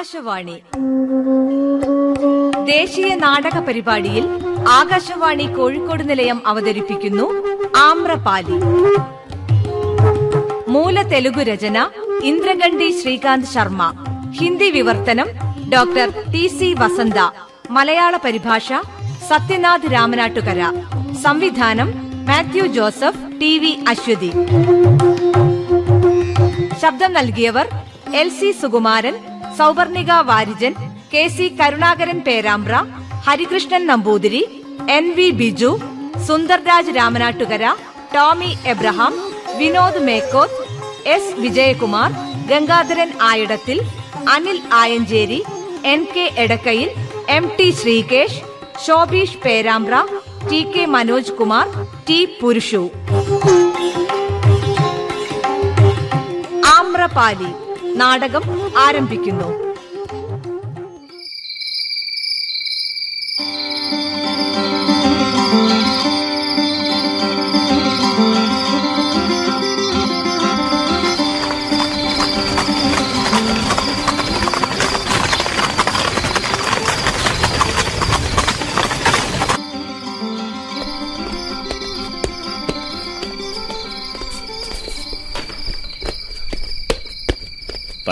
ആകാശവാണി. ദേശീയ നാടക പരിപാടിയിൽ ആകാശവാണി കോഴിക്കോട് നിലയം അവതരിപ്പിക്കുന്നു ആമ്രപാലി. മൂല തെലുഗു രചന ഇന്ദ്രഗണ്ഡി ശ്രീകാന്ത് ശർമ്മ. ഹിന്ദി വിവർത്തനം ഡോക്ടർ ടി സി വസന്ത. മലയാള പരിഭാഷ സത്യനാഥ് രാമനാട്ടുകര. സംവിധാനം Mathew Joseph T V Aswathy. ശബ്ദം നൽകിയവർ L C Sukumaran Souvarnika Varijan K C Karunakaran Perambra Harikrishnan Namboothiri N V Biju Sundarraj Ramanattukara Tomy Abraham Vinod Mekkoth S Vijayakumar Gangadharan Ayidathil Anil Ayancheri N K Edakkayil M T Sreekesh Shobheesh Perambra T K Manoj Kumar T Purushu. Amrapali. നാടകം ആരംഭിക്കുന്നു.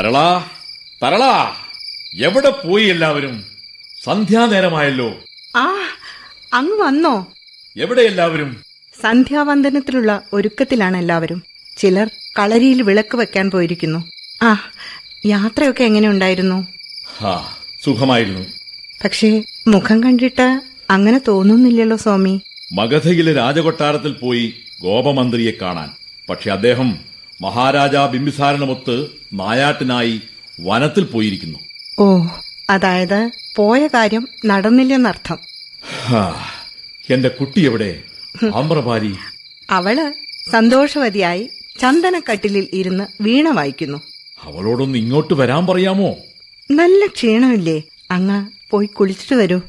തരളാ തരളാ. എവിടെ പോയി എല്ലാവരും? സന്ധ്യാനേരമായല്ലോ. ആ അങ്ങ് വന്നോ. എവിടെ എല്ലാവരും? സന്ധ്യാവന്ദനത്തിലുള്ള ഒരുക്കത്തിലാണ് എല്ലാവരും. ചിലർ കളരിയിൽ വിളക്ക് വെക്കാൻ പോയിരിക്കുന്നു. ആ യാത്രയൊക്കെ എങ്ങനെ ഉണ്ടായിരുന്നു? സുഖമായിരുന്നു. പക്ഷേ മുഖം കണ്ടിട്ട് അങ്ങനെ തോന്നുന്നില്ലല്ലോ സ്വാമി. മഗധയിലെ രാജകൊട്ടാരത്തിൽ പോയി ഗോപമന്ത്രിയെ കാണാൻ. പക്ഷെ അദ്ദേഹം മഹാരാജാ ബിംബിസാരനമൊത്ത് നായാട്ടിനായി വനത്തിൽ പോയിരിക്കുന്നു. ഓ അതായത് പോയ കാര്യം നടന്നില്ലെന്നർത്ഥം. എന്റെ കുട്ടി എവിടെ? ആമ്രപാരി അവൾ സന്തോഷവതിയായി ചന്ദനക്കട്ടിലിൽ ഇരുന്ന് വീണ വായിക്കുന്നു. അവളോടൊന്ന് ഇങ്ങോട്ട് വരാൻ പറയാമോ? നല്ല ക്ഷീണമില്ലേ. അങ്ങ് പോയി കുളിച്ചിട്ട് വരൂ.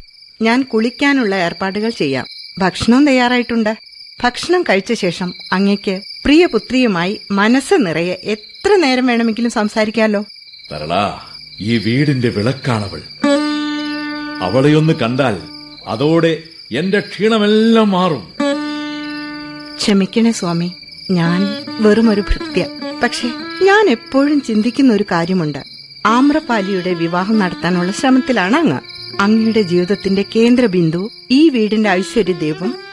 ഞാൻ കുളിക്കാനുള്ള ഏർപ്പാടുകൾ ചെയ്യാം. ഭക്ഷണം തയ്യാറായിട്ടുണ്ട്. ഭക്ഷണം കഴിച്ച ശേഷം അങ്ങയ്ക്ക് പ്രിയപുത്രിയുമായി മനസ്സ് നിറയെ എത്ര നേരം വേണമെങ്കിലും സംസാരിക്കാലോ? തരളാ ഈ വീടിന്റെ വിളക്കാണവൾ. അവളെയൊന്ന് കണ്ടാൽ അതോടെ എന്റെ ക്ഷീണമെല്ലാം മാറും. ക്ഷമിക്കണേ സ്വാമി ഞാൻ വെറും ഒരു ഭൃത്യ. പക്ഷേ ഞാൻ എപ്പോഴും ചിന്തിക്കുന്ന ഒരു കാര്യമുണ്ട്. ആമ്രപാലിയുടെ വിവാഹം നടത്താനുള്ള ശ്രമത്തിലാണ് അങ്ങ്. അങ്ങയുടെ ജീവിതത്തിന്റെ കേന്ദ്രബിന്ദു ഈ വീടിന്റെ ഐശ്വര്യദേവും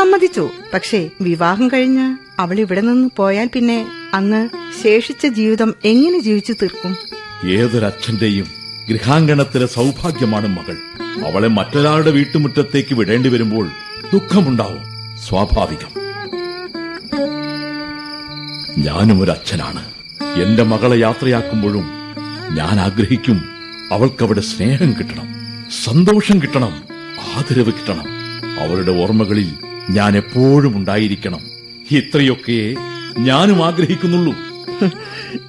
സമ്മതിച്ചു. പക്ഷേ വിവാഹം കഴിഞ്ഞ് അവൾ ഇവിടെ നിന്ന് പോയാൽ പിന്നെ അന്ന് ശേഷിച്ച ജീവിതം എങ്ങനെ ജീവിച്ചു തീർക്കും? ഏതൊരച്ഛന്റെയും ഗൃഹാങ്കണത്തിലെ സൗഭാഗ്യമാണ് മകൾ. അവളെ മറ്റൊരാളുടെ വീട്ടുമുറ്റത്തേക്ക് വിടേണ്ടി വരുമ്പോൾ ദുഃഖമുണ്ടാവും. സ്വാഭാവികം. ഞാനും ഒരു അച്ഛനാണ് എന്റെ മകളെ യാത്രയാക്കുമ്പോഴും ഞാൻ ആഗ്രഹിക്കും അവൾക്കവിടെ സ്നേഹം കിട്ടണം സന്തോഷം കിട്ടണം ആദരവ് കിട്ടണം. അവരുടെ ഓർമ്മകളിൽ ഞാൻ എപ്പോഴും ഉണ്ടായിരിക്കണം. ഇത്രയൊക്കെ ഞാനും ആഗ്രഹിക്കുന്നുള്ളൂ.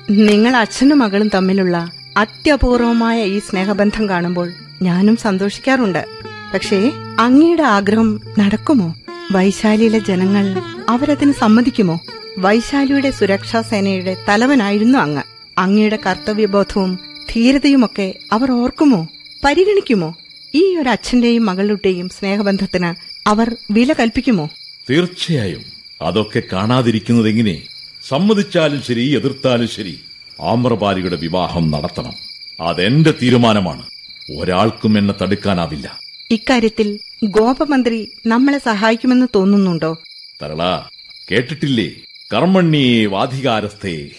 നിങ്ങൾ അച്ഛനും മകളും തമ്മിലുള്ള അത്യപൂർവമായ ഈ സ്നേഹബന്ധം കാണുമ്പോൾ ഞാനും സന്തോഷിക്കാറുണ്ട്. പക്ഷേ അങ്ങയുടെ ആഗ്രഹം നടക്കുമോ? വൈശാലിയിലെ ജനങ്ങൾ അവരതിന് സമ്മതിക്കുമോ? വൈശാലിയുടെ സുരക്ഷാ സേനയുടെ തലവനായിരുന്നു അങ്ങ്. അങ്ങയുടെ കർത്തവ്യബോധവും ധീരതയുമൊക്കെ അവർ ഓർക്കുമോ? പരിഗണിക്കുമോ? ഈ ഒരു അച്ഛന്റെയും മകളുടെയും സ്നേഹബന്ധത്തിന് അവർ വില കൽപ്പിക്കുമോ? തീർച്ചയായും. അതൊക്കെ കാണാതിരിക്കുന്നത് എങ്ങനെ? സമ്മതിച്ചാലും ശരി എതിർത്താലും ശരി. ആമ്രപാലിയുടെ വിവാഹം നടത്തണം. അതെന്റെ തീരുമാനമാണ്. ഒരാൾക്കും എന്നെ തടുക്കാനാവില്ല. ഇക്കാര്യത്തിൽ ഗോപമന്ത്രി നമ്മളെ സഹായിക്കുമെന്ന് തോന്നുന്നുണ്ടോ? തരള കേട്ടിട്ടില്ലേ? കർമ്മണ്യേ വാധികാരസ്ഥേ.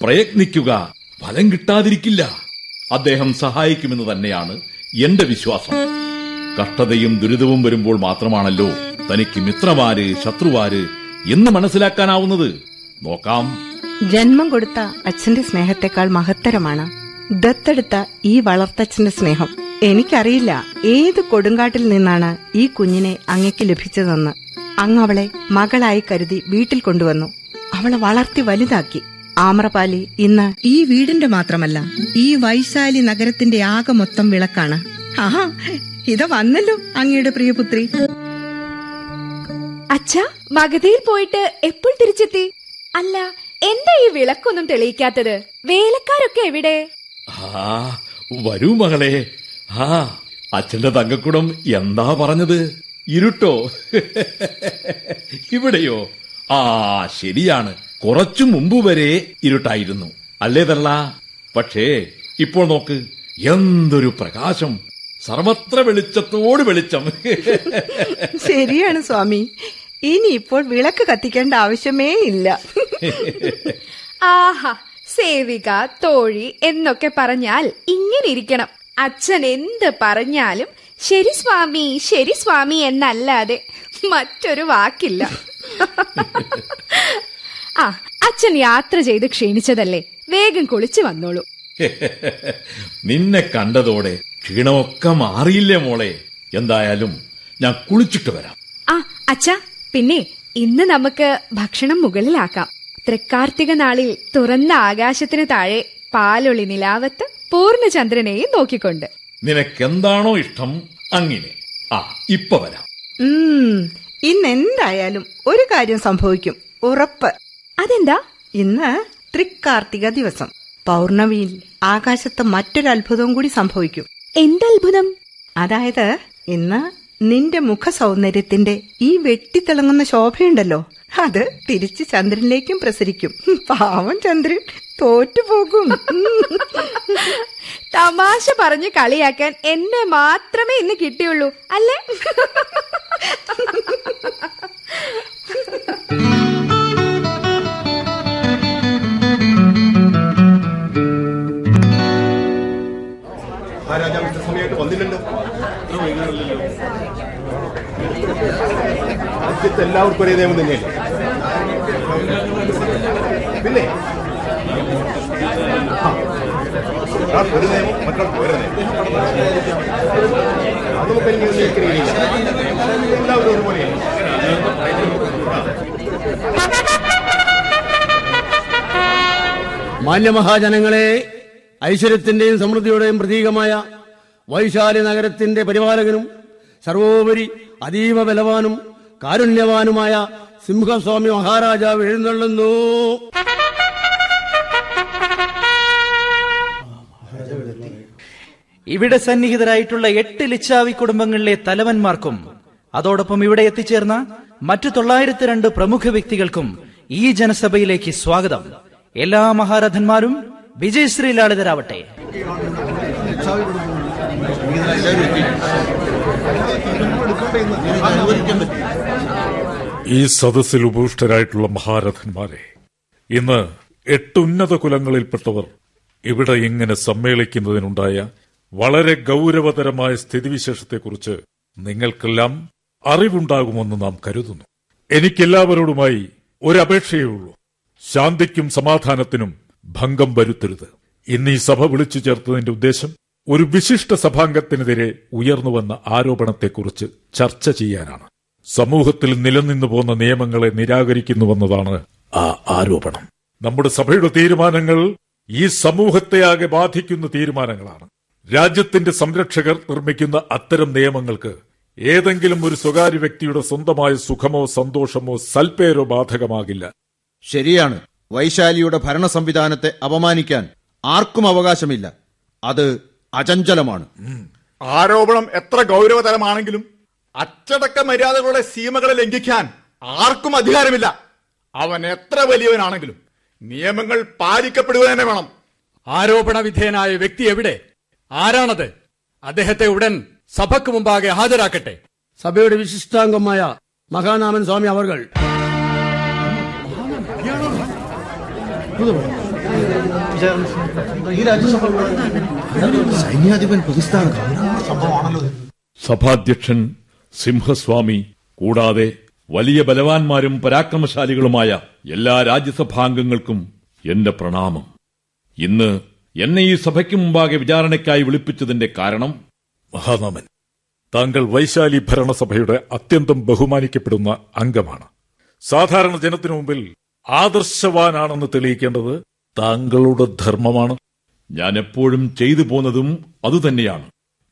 പ്രയത്നിക്കുക ഫലം കിട്ടാതിരിക്കില്ല. അദ്ദേഹം സഹായിക്കുമെന്ന് തന്നെയാണ് എന്റെ വിശ്വാസം. കഷ്ടതയും ദുരിതവും വരുമ്പോൾ മാത്രമാണല്ലോ തനിക്ക് മിത്രമാര് ശത്രുവാര് എന്ന് മനസ്സിലാക്കാനാവുന്നത്. നോക്കാം. ജന്മം കൊടുത്ത അച്ഛന്റെ സ്നേഹത്തെക്കാൾ മഹത്തരമാണ് ദത്തെടുത്ത ഈ വളർത്തച്ഛന്റെ സ്നേഹം. എനിക്കറിയില്ല ഏത് കൊടുങ്കാട്ടിൽ നിന്നാണ് ഈ കുഞ്ഞിനെ അങ്ങയ്ക്ക് ലഭിച്ചതെന്ന്. അങ്ങ് അവളെ മകളായി കരുതി വീട്ടിൽ കൊണ്ടുവന്നു. അവളെ വളർത്തി വലുതാക്കി. ആമ്രപാലി ഇന്ന് ഈ വീടിന്റെ മാത്രമല്ല ഈ വൈശാലി നഗരത്തിന്റെ ആകെ മൊത്തം വിളക്കാണ്. ആഹാ ഇത് വന്നല്ലോ അങ്ങയുടെ പ്രിയപുത്രി അച്ഛ മഗധയിൽ പോയിട്ട് എപ്പോൾ തിരിച്ചെത്തി? അല്ല എന്താ ഈ വിളക്കൊന്നും തെളിയിക്കാത്തത്? വേലക്കാരൊക്കെ എവിടെ? ആ വരൂ മകളെ. ആ അച്ഛന്റെ തങ്കക്കുടം എന്താ പറഞ്ഞത്? ഇരുട്ടോ? ഇവിടെയോ? ആ ശരിയാണ്. കുറച്ചു മുമ്പ് വരെ ഇരുട്ടായിരുന്നു. അല്ലേ തള്ള പക്ഷേ ഇപ്പോൾ നോക്ക് എന്തൊരു പ്രകാശം. സർവത്ര വെളിച്ചത്തോട് വെളിച്ചം. ശരിയാണ് സ്വാമി. ഇനി ഇപ്പോൾ വിളക്ക് കത്തിക്കേണ്ട ആവശ്യമേ ഇല്ല. ആഹാ സേവിക തോഴി എന്നൊക്കെ പറഞ്ഞാൽ ഇങ്ങനെ ഇരിക്കണം. അച്ഛൻ എന്ത് പറഞ്ഞാലും ശരി സ്വാമി ശരി സ്വാമി എന്നല്ലാതെ മറ്റൊരു വാക്കില്ല. ആ അച്ഛൻ യാത്ര ചെയ്ത് ക്ഷീണിച്ചതല്ലേ? വേഗം കുളിച്ചു വന്നോളൂ. നിന്നെ കണ്ടതോടെ ക്ഷീണമൊക്കെ മാറിയില്ലേ മോളെ? എന്തായാലും ഞാൻ കുളിച്ചിട്ട് വരാം. ആ അച്ഛാ പിന്നെ ഇന്ന് നമുക്ക് ഭക്ഷണം മുകളിലാക്കാം. തൃക്കാർത്തിക നാളിൽ തുറന്ന ആകാശത്തിന് താഴെ പാലൊളി നിലാവത്ത് പൂർണചന്ദ്രനെയും നോക്കിക്കൊണ്ട്. നിനക്കെന്താണോ ഇഷ്ടം അങ്ങനെ. ആ ഇപ്പൊ വരാം. ഉം ഇന്ന് എന്തായാലും ഒരു കാര്യം സംഭവിക്കും. ഉറപ്പ്. അതെന്താ? ഇന്ന് തൃക്കാർത്തിക ദിവസം. പൗർണമിയിൽ ആകാശത്ത് മറ്റൊരു അത്ഭുതവും കൂടി സംഭവിക്കും. എന്തത്ഭുതം? അതായത് ഇന്ന് നിന്റെ മുഖ സൗന്ദര്യത്തിന്റെ ഈ വെട്ടിത്തിളങ്ങുന്ന ശോഭയുണ്ടല്ലോ. അത് തിരിച്ച് ചന്ദ്രനിലേക്കും പ്രസരിക്കും. പാവം ചന്ദ്രൻ തോറ്റുപോകും തമാശ പറഞ്ഞ് കളിയാക്കാൻ എന്നെ മാത്രമേ ഇന്ന് കിട്ടിയുള്ളൂ അല്ലേ? ആ രാജാവ് ഇത്ര സമയമായിട്ട് വന്നില്ലല്ലോ. രാജ്യത്ത് എല്ലാവർക്കും ഒരേ നിയമം തന്നെയല്ലേ? പിന്നെ ഒരാൾക്ക് ഒരു നിയമം മറ്റൊരാൾക്ക് ഒരു നിയമം. അത് നമുക്ക് എനിക്ക് നിയന്ത്രിക്കുകയില്ല എല്ലാവരും ഒരുപോലെയാണ് മാന്യമഹാജനങ്ങളെ ഐശ്വര്യത്തിന്റെയും സമൃദ്ധിയുടെയും പ്രതീകമായ വൈശാലി നഗരത്തിന്റെ പരിപാലകനും സർവോപരി അതീവ ബലവാനും കാരുണ്യവാനുമായ സിംഹസ്വാമി മഹാരാജാവ് എഴുന്നള്ളുന്നു. ഇവിടെ സന്നിഹിതരായിട്ടുള്ള എട്ട് ലിച്ചാവി കുടുംബങ്ങളിലെ തലവന്മാർക്കും അതോടൊപ്പം ഇവിടെ എത്തിച്ചേർന്ന മറ്റു തൊള്ളായിരത്തി രണ്ട് പ്രമുഖ വ്യക്തികൾക്കും ഈ ജനസഭയിലേക്ക് സ്വാഗതം. എല്ലാ മഹാരഥന്മാരും വിജയശ്രീ ലാളിതരാവട്ടെ ഈ സദസ്സിൽ ഉപവിഷ്ടരായിട്ടുള്ള മഹാരഥന്മാരെ ഇന്ന് എട്ട് ഉന്നത കുലങ്ങളിൽപ്പെട്ടവർ ഇവിടെ ഇങ്ങനെ സമ്മേളിക്കുന്നതിനുണ്ടായ വളരെ ഗൗരവതരമായ സ്ഥിതിവിശേഷത്തെക്കുറിച്ച് നിങ്ങൾക്കെല്ലാം അറിവുണ്ടാകുമെന്ന് നാം കരുതുന്നു. എനിക്കെല്ലാവരോടുമായി ഒരപേക്ഷയേ ഉള്ളൂ. ശാന്തിക്കും സമാധാനത്തിനും ഭംഗം വരുത്തരുത്. ഇന്ന് ഈ സഭ വിളിച്ചു ചേർത്തതിന്റെ ഉദ്ദേശം ഒരു വിശിഷ്ട സഭാംഗത്തിനെതിരെ ഉയർന്നുവന്ന ആരോപണത്തെക്കുറിച്ച് ചർച്ച ചെയ്യാനാണ്. സമൂഹത്തിൽ നിലനിന്നു പോന്ന നിയമങ്ങളെ നിരാകരിക്കുന്നുവെന്നതാണ് ആ ആരോപണം. നമ്മുടെ സഭയുടെ തീരുമാനങ്ങൾ ഈ സമൂഹത്തെ ആകെ ബാധിക്കുന്ന തീരുമാനങ്ങളാണ്. രാജ്യത്തിന്റെ സംരക്ഷകർ നിർമ്മിക്കുന്ന അത്തരം നിയമങ്ങൾക്ക് ഏതെങ്കിലും ഒരു സ്വകാര്യ വ്യക്തിയുടെ സ്വന്തമായ സുഖമോ സന്തോഷമോ സൽപേരോ ബാധകമാകില്ല. ശരിയാണ്. വൈശാലിയുടെ ഭരണ സംവിധാനത്തെ അപമാനിക്കാൻ ആർക്കും അവകാശമില്ല. അത് അചഞ്ചലമാണ്. ആരോപണം എത്ര ഗൗരവതരമാണെങ്കിലും അച്ചടക്ക മര്യാദകളുടെ സീമകളെ ലംഘിക്കാൻ ആർക്കും അധികാരമില്ല. അവൻ എത്ര വലിയവനാണെങ്കിലും നിയമങ്ങൾ പാലിക്കപ്പെടുക തന്നെ വേണം. ആരോപണ വിധേയനായ വ്യക്തി എവിടെ? ആരാണത്? അദ്ദേഹത്തെ ഉടൻ സഭക്ക് മുമ്പാകെ ഹാജരാക്കട്ടെ. സഭയുടെ വിശിഷ്ടാംഗമായ മഹാനാമൻ സ്വാമി അവർകൾ സഭാധ്യക്ഷൻ സിംഹസ്വാമി കൂടാതെ വലിയ ബലവാന്മാരും പരാക്രമശാലികളുമായ എല്ലാ രാജ്യസഭാംഗങ്ങൾക്കും എന്റെ പ്രണാമം. ഇന്ന് എന്നെ ഈ സഭയ്ക്ക് മുമ്പാകെ വിചാരണയ്ക്കായി വിളിപ്പിച്ചതിന്റെ കാരണം മഹാനാമൻ താങ്കൾ വൈശാലി ഭരണസഭയുടെ അത്യന്തം ബഹുമാനിക്കപ്പെടുന്ന അംഗമാണ്. സാധാരണ ജനത്തിനു മുമ്പിൽ ആദർശവാനാണെന്ന് തെളിയിക്കേണ്ടത് താങ്കളുടെ ധർമ്മമാണ്. ഞാൻ എപ്പോഴും ചെയ്തു പോന്നതും അതുതന്നെയാണ്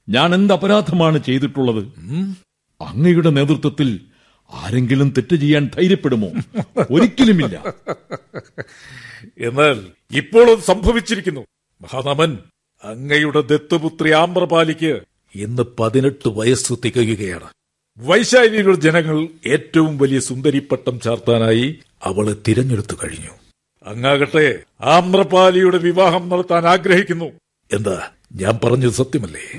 ഞാൻ എന്ത് അപരാധമാണ് ചെയ്തിട്ടുള്ളത്? അങ്ങയുടെ നേതൃത്വത്തിൽ ആരെങ്കിലും തെറ്റ് ചെയ്യാൻ ധൈര്യപ്പെടുമോ? ഒരിക്കലുമില്ല. എന്നാൽ ഇപ്പോൾ അത് സംഭവിച്ചിരിക്കുന്നു. മഹാനാമൻ അങ്ങയുടെ ദത്തുപുത്രി ആമ്രപാലിക്ക് ഇന്ന് പതിനെട്ട് വയസ്സ് തികയുകയാണ്. വൈശാലിയുടെ ജനങ്ങൾ ഏറ്റവും വലിയ സുന്ദരിപ്പട്ടം ചാർത്താനായി അവളെ തിരഞ്ഞെടുത്തു കഴിഞ്ഞു. അങ്ങാകട്ടെ ആമ്രപാലിയുടെ വിവാഹം നടത്താൻ ആഗ്രഹിക്കുന്നു. എന്താ ഞാൻ പറഞ്ഞത് സത്യമല്ലേ?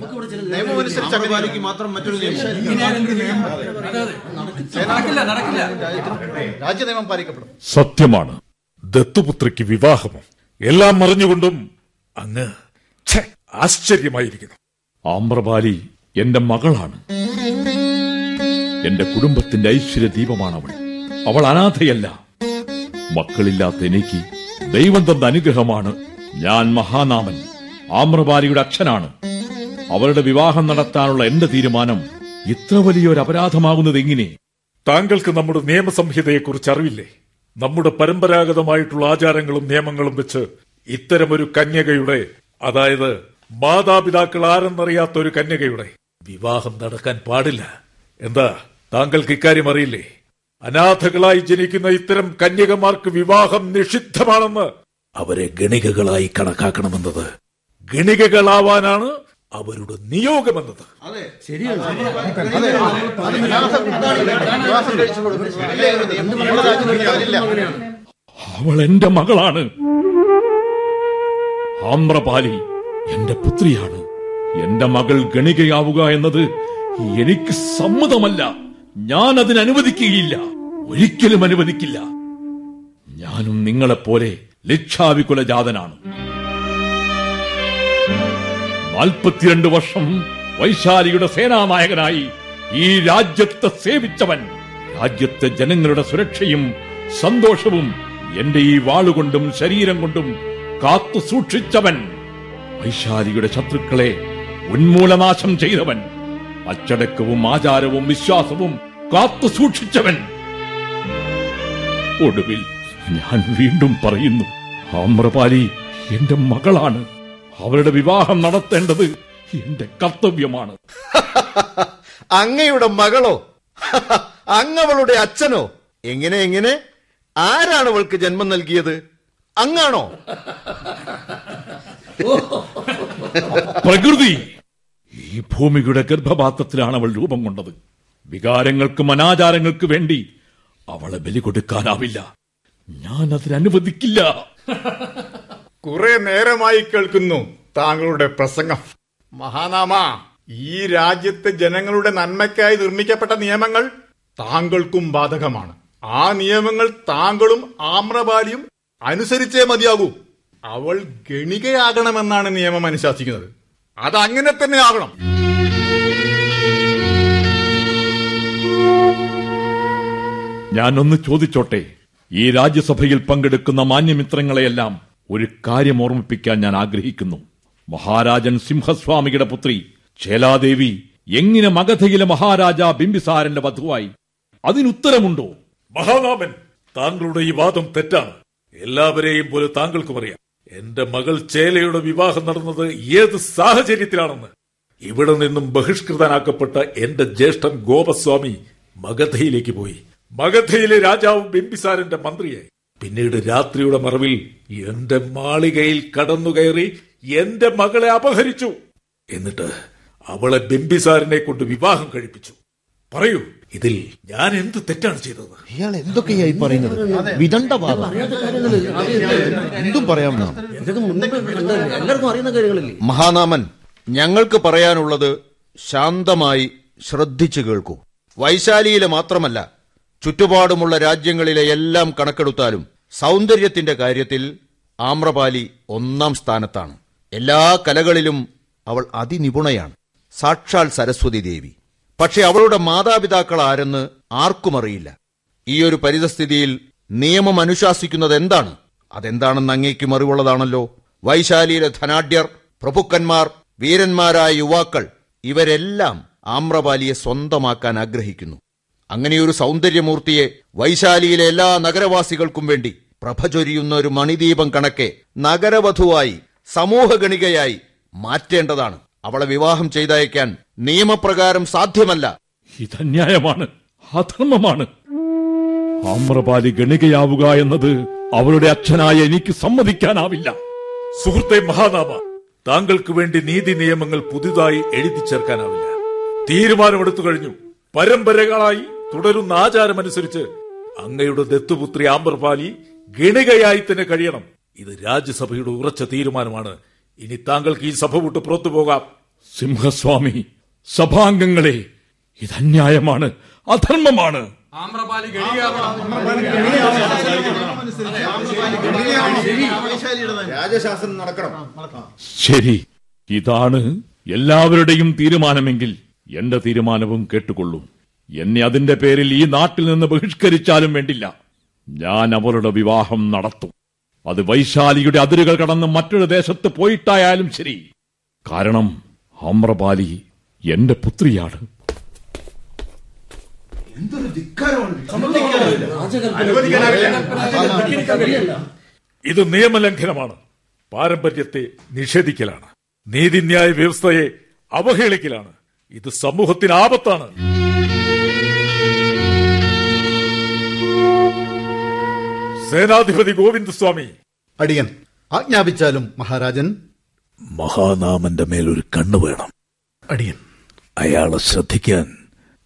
സത്യമാണ്. ദത്തുപുത്രിക്ക് വിവാഹമോ എല്ലാം മറിഞ്ഞുകൊണ്ടും അങ്ങ് ഛെ, ആശ്ചര്യമായിരിക്കുന്നു. ആമ്രപാലി എന്റെ മകളാണ്. എന്റെ കുടുംബത്തിന്റെ ഐശ്വര്യ ദീപമാണ് അവൾ അവൾ അനാഥയല്ല. മക്കളില്ലാത്ത എനിക്ക് ദൈവം തന്ന അനുഗ്രഹമാണ് ഞാൻ മഹാനാമൻ. ആമ്രപാലിയുടെ അച്ഛനാണ്. അവരുടെ വിവാഹം നടത്താനുള്ള എന്റെ തീരുമാനം ഇത്ര വലിയൊരു അപരാധമാകുന്നത് എങ്ങനെ താങ്കൾക്ക് നമ്മുടെ നിയമസംഹിതയെക്കുറിച്ച് അറിവില്ലേ? നമ്മുടെ പരമ്പരാഗതമായിട്ടുള്ള ആചാരങ്ങളും നിയമങ്ങളും വെച്ച് ഇത്തരമൊരു കന്യകയുടെ അതായത് മാതാപിതാക്കൾ ആരെന്നറിയാത്ത ഒരു കന്യകയുടെ വിവാഹം നടക്കാൻ പാടില്ല. എന്താ? താങ്കൾക്ക് ഇക്കാര്യം അറിയില്ലേ? അനാഥകളായി ജനിക്കുന്ന ഇത്തരം കന്യകമാർക്ക് വിവാഹം നിഷിദ്ധമാണെന്ന് അവരെ ഗണികകളായി കണക്കാക്കണമെന്നത് ഗണികകളാവാനാണ് അവരുടെ നിയോഗമെന്നത്. അവൾ എന്റെ മകളാണ്. ആമ്രപാലി എന്റെ പുത്രിയാണ്. എന്റെ മകൾ ഗണികയാവുക എന്നത് എനിക്ക് സമ്മതമല്ല. ഞാൻ അതിന് അനുവദിക്കുകയില്ല. ഒരിക്കലും അനുവദിക്കില്ല. ഞാനും നിങ്ങളെപ്പോലെ ലക്ഷാവികുലജാതനാണ് നാൽപ്പത്തിരണ്ട് വർഷം വൈശാലിയുടെ സേനാനായകനായി ഈ രാജ്യത്തെ സേവിച്ചവൻ രാജ്യത്തെ ജനങ്ങളുടെ സുരക്ഷയും സന്തോഷവും എന്റെ ഈ വാളുകൊണ്ടും ശരീരം കൊണ്ടും കാത്തു സൂക്ഷിച്ചവൻ വൈശാലിയുടെ ശത്രുക്കളെ ഉന്മൂലനാശം ചെയ്തവൻ. അച്ചടക്കവും ആചാരവും വിശ്വാസവും കാത്തു സൂക്ഷിച്ചവൻ. ഒടുവിൽ ഞാൻ വീണ്ടും പറയുന്നു ആമ്രപാലി എന്റെ മകളാണ്. അവരുടെ വിവാഹം നടത്തേണ്ടത് എന്റെ കർത്തവ്യമാണ്. അങ്ങയുടെ മകളോ? അങ്ങവളുടെ അച്ഛനോ? എങ്ങനെ എങ്ങനെ? ആരാണ് അവൾക്ക് ജന്മം നൽകിയത്? അങ്ങാണോ? പ്രകൃതി ഈ ഭൂമിയുടെ ഗർഭപാത്രത്തിലാണ് അവൾ രൂപം കൊണ്ടത്. വികാരങ്ങൾക്കും അനാചാരങ്ങൾക്കും വേണ്ടി അവളെ ബലി കൊടുക്കാനാവില്ല. ഞാൻ അതിനനുവദിക്കില്ല കുറെ നേരമായി കേൾക്കുന്നു താങ്കളുടെ പ്രസംഗം. മഹാനാമ ഈ രാജ്യത്തെ ജനങ്ങളുടെ നന്മയ്ക്കായി നിർമ്മിക്കപ്പെട്ട നിയമങ്ങൾ താങ്കൾക്കും ബാധകമാണ്. ആ നിയമങ്ങൾ താങ്കളും ആമ്രപാലിയും അനുസരിച്ചേ മതിയാകൂ. അവൾ ഗണികയാകണമെന്നാണ് നിയമം അനുശാസിക്കുന്നത്. അത് അങ്ങനെ തന്നെ ആകണം. ഞാനൊന്ന് ചോദിച്ചോട്ടെ ഈ രാജ്യസഭയിൽ പങ്കെടുക്കുന്ന മാന്യമിത്രങ്ങളെയെല്ലാം ഒരു കാര്യം ഓർമ്മിപ്പിക്കാൻ ഞാൻ ആഗ്രഹിക്കുന്നു. മഹാരാജൻ സിംഹസ്വാമിയുടെ പുത്രി ചേലാദേവി എങ്ങനെ മഗധയിലെ മഹാരാജ ബിംബിസാരന്റെ വധുവായി? അതിനുത്തരമുണ്ടോ? മഹാനാമൻ താങ്കളുടെ ഈ വാദം തെറ്റാണ്. എല്ലാവരെയും പോലെ താങ്കൾക്കും അറിയാം. എന്റെ മകൾ ചേലയുടെ വിവാഹം നടന്നത് ഏത് സാഹചര്യത്തിലാണെന്ന്. ഇവിടെ നിന്നും ബഹിഷ്കൃതനാക്കപ്പെട്ട എന്റെ ജ്യേഷ്ഠൻ ഗോപസ്വാമി മഗധയിലേക്ക് പോയി. മഗധയിലെ രാജാവ് ബിംബിസാരന്റെ മന്ത്രിയായി പിന്നീട് രാത്രിയുടെ മറവിൽ എന്റെ മാളികയിൽ കടന്നുകയറി എന്റെ മകളെ അപഹരിച്ചു. എന്നിട്ട് അവളെ ബിംബിസാരനെ കൊണ്ട് വിവാഹം കഴിപ്പിച്ചു. പറയൂ ഇതിൽ ഞാൻ എന്ത് തെറ്റാണ് ചെയ്തത്? ഇയാൾ എന്തൊക്കെയായി പറയുന്നത്? വിദണ്ഡവാദം. എന്തും പറയാം എല്ലാവർക്കും അറിയുന്ന കാര്യങ്ങളല്ലേ? മഹാനാമൻ ഞങ്ങൾക്ക് പറയാനുള്ളത് ശാന്തമായി ശ്രദ്ധിച്ചു കേൾക്കൂ. വൈശാലിയിലെ മാത്രമല്ല ചുറ്റുപാടുമുള്ള രാജ്യങ്ങളിലെ എല്ലാം കണക്കെടുത്താലും സൗന്ദര്യത്തിന്റെ കാര്യത്തിൽ ആമ്രപാലി ഒന്നാം സ്ഥാനത്താണ്. എല്ലാ കലകളിലും അവൾ അതിനിപുണയാണ്. സാക്ഷാൽ സരസ്വതി ദേവി. പക്ഷെ അവളുടെ മാതാപിതാക്കൾ ആരെന്ന് ആർക്കും അറിയില്ല. ഈ ഒരു പരിതസ്ഥിതിയിൽ നിയമം അനുശാസിക്കുന്നത് എന്താണ്? അതെന്താണെന്ന് അങ്ങേക്കും അറിവുള്ളതാണല്ലോ വൈശാലിയിലെ ധനാഢ്യർ പ്രഭുക്കന്മാർ വീരന്മാരായ യുവാക്കൾ ഇവരെല്ലാം ആമ്രപാലിയെ സ്വന്തമാക്കാൻ ആഗ്രഹിക്കുന്നു. അങ്ങനെയൊരു സൗന്ദര്യമൂർത്തിയെ വൈശാലിയിലെ എല്ലാ നഗരവാസികൾക്കും വേണ്ടി പ്രഭചൊരിയുന്ന ഒരു മണിദീപം കണക്കെ നഗരവധുവായി സമൂഹഗണികയായി മാറ്റേണ്ടതാണ്. അവളെ വിവാഹം ചെയ്തയക്കാൻ നിയമപ്രകാരം സാധ്യമല്ല. ഇതന്യായമാണ് അധർമ്മമാണ്. ആമ്രപാലി ഗണികയാവുക എന്നത് അവളുടെ അച്ഛനായ എനിക്ക് സമ്മതിക്കാനാവില്ല. സുഹൃത്തെ മഹാനാമ താങ്കൾക്ക് വേണ്ടി നീതി നിയമങ്ങൾ പുതുതായി എഴുതി ചേർക്കാനാവില്ല. തീരുമാനമെടുത്തു കഴിഞ്ഞു. പരമ്പരകളായി തുടരുന്ന ആചാരമനുസരിച്ച് അങ്ങയുടെ ദത്തുപുത്രി ആമ്പർപാലി ഗണികയായി തന്നെ കഴിയണം. ഇത് രാജ്യസഭയുടെ ഉറച്ച തീരുമാനമാണ്. ഇനി താങ്കൾക്ക് ഈ സഭ വിട്ട് പുറത്തു പോകാം. സിംഹസ്വാമി സഭാംഗങ്ങളെ ഇത് അന്യായമാണ് അധർമ്മമാണ് രാജശാസനം നടക്കണം. ശരി ഇതാണ് എല്ലാവരുടെയും തീരുമാനമെങ്കിൽ എന്റെ തീരുമാനവും കേട്ടുകൊള്ളൂ. എന്നെ അതിന്റെ പേരിൽ ഈ നാട്ടിൽ നിന്ന് ബഹിഷ്കരിച്ചാലും വേണ്ടില്ല. ഞാൻ അവരുടെ വിവാഹം നടത്തും. അത് വൈശാലിയുടെ അതിരുകൾ കടന്ന് മറ്റൊരു ദേശത്ത് പോയിട്ടായാലും ശരി. കാരണം ആമ്രപാലി എന്റെ പുത്രിയാണ്. ഇത് നിയമലംഘനമാണ്. പാരമ്പര്യത്തെ നിഷേധിക്കലാണ്. നീതിന്യായ വ്യവസ്ഥയെ അവഹേളിക്കലാണ്. ഇത് സമൂഹത്തിന് ആപത്താണ്. സേനാധിപതി ഗോവിന്ദസ്വാമി. അടിയൻ ആജ്ഞാപിച്ചാലും മഹാരാജൻ? മഹാനാമന്റെ മേലൊരു ഒരു കണ്ണു വേണം. അടിയൻ. അയാളെ ശ്രദ്ധിക്കാൻ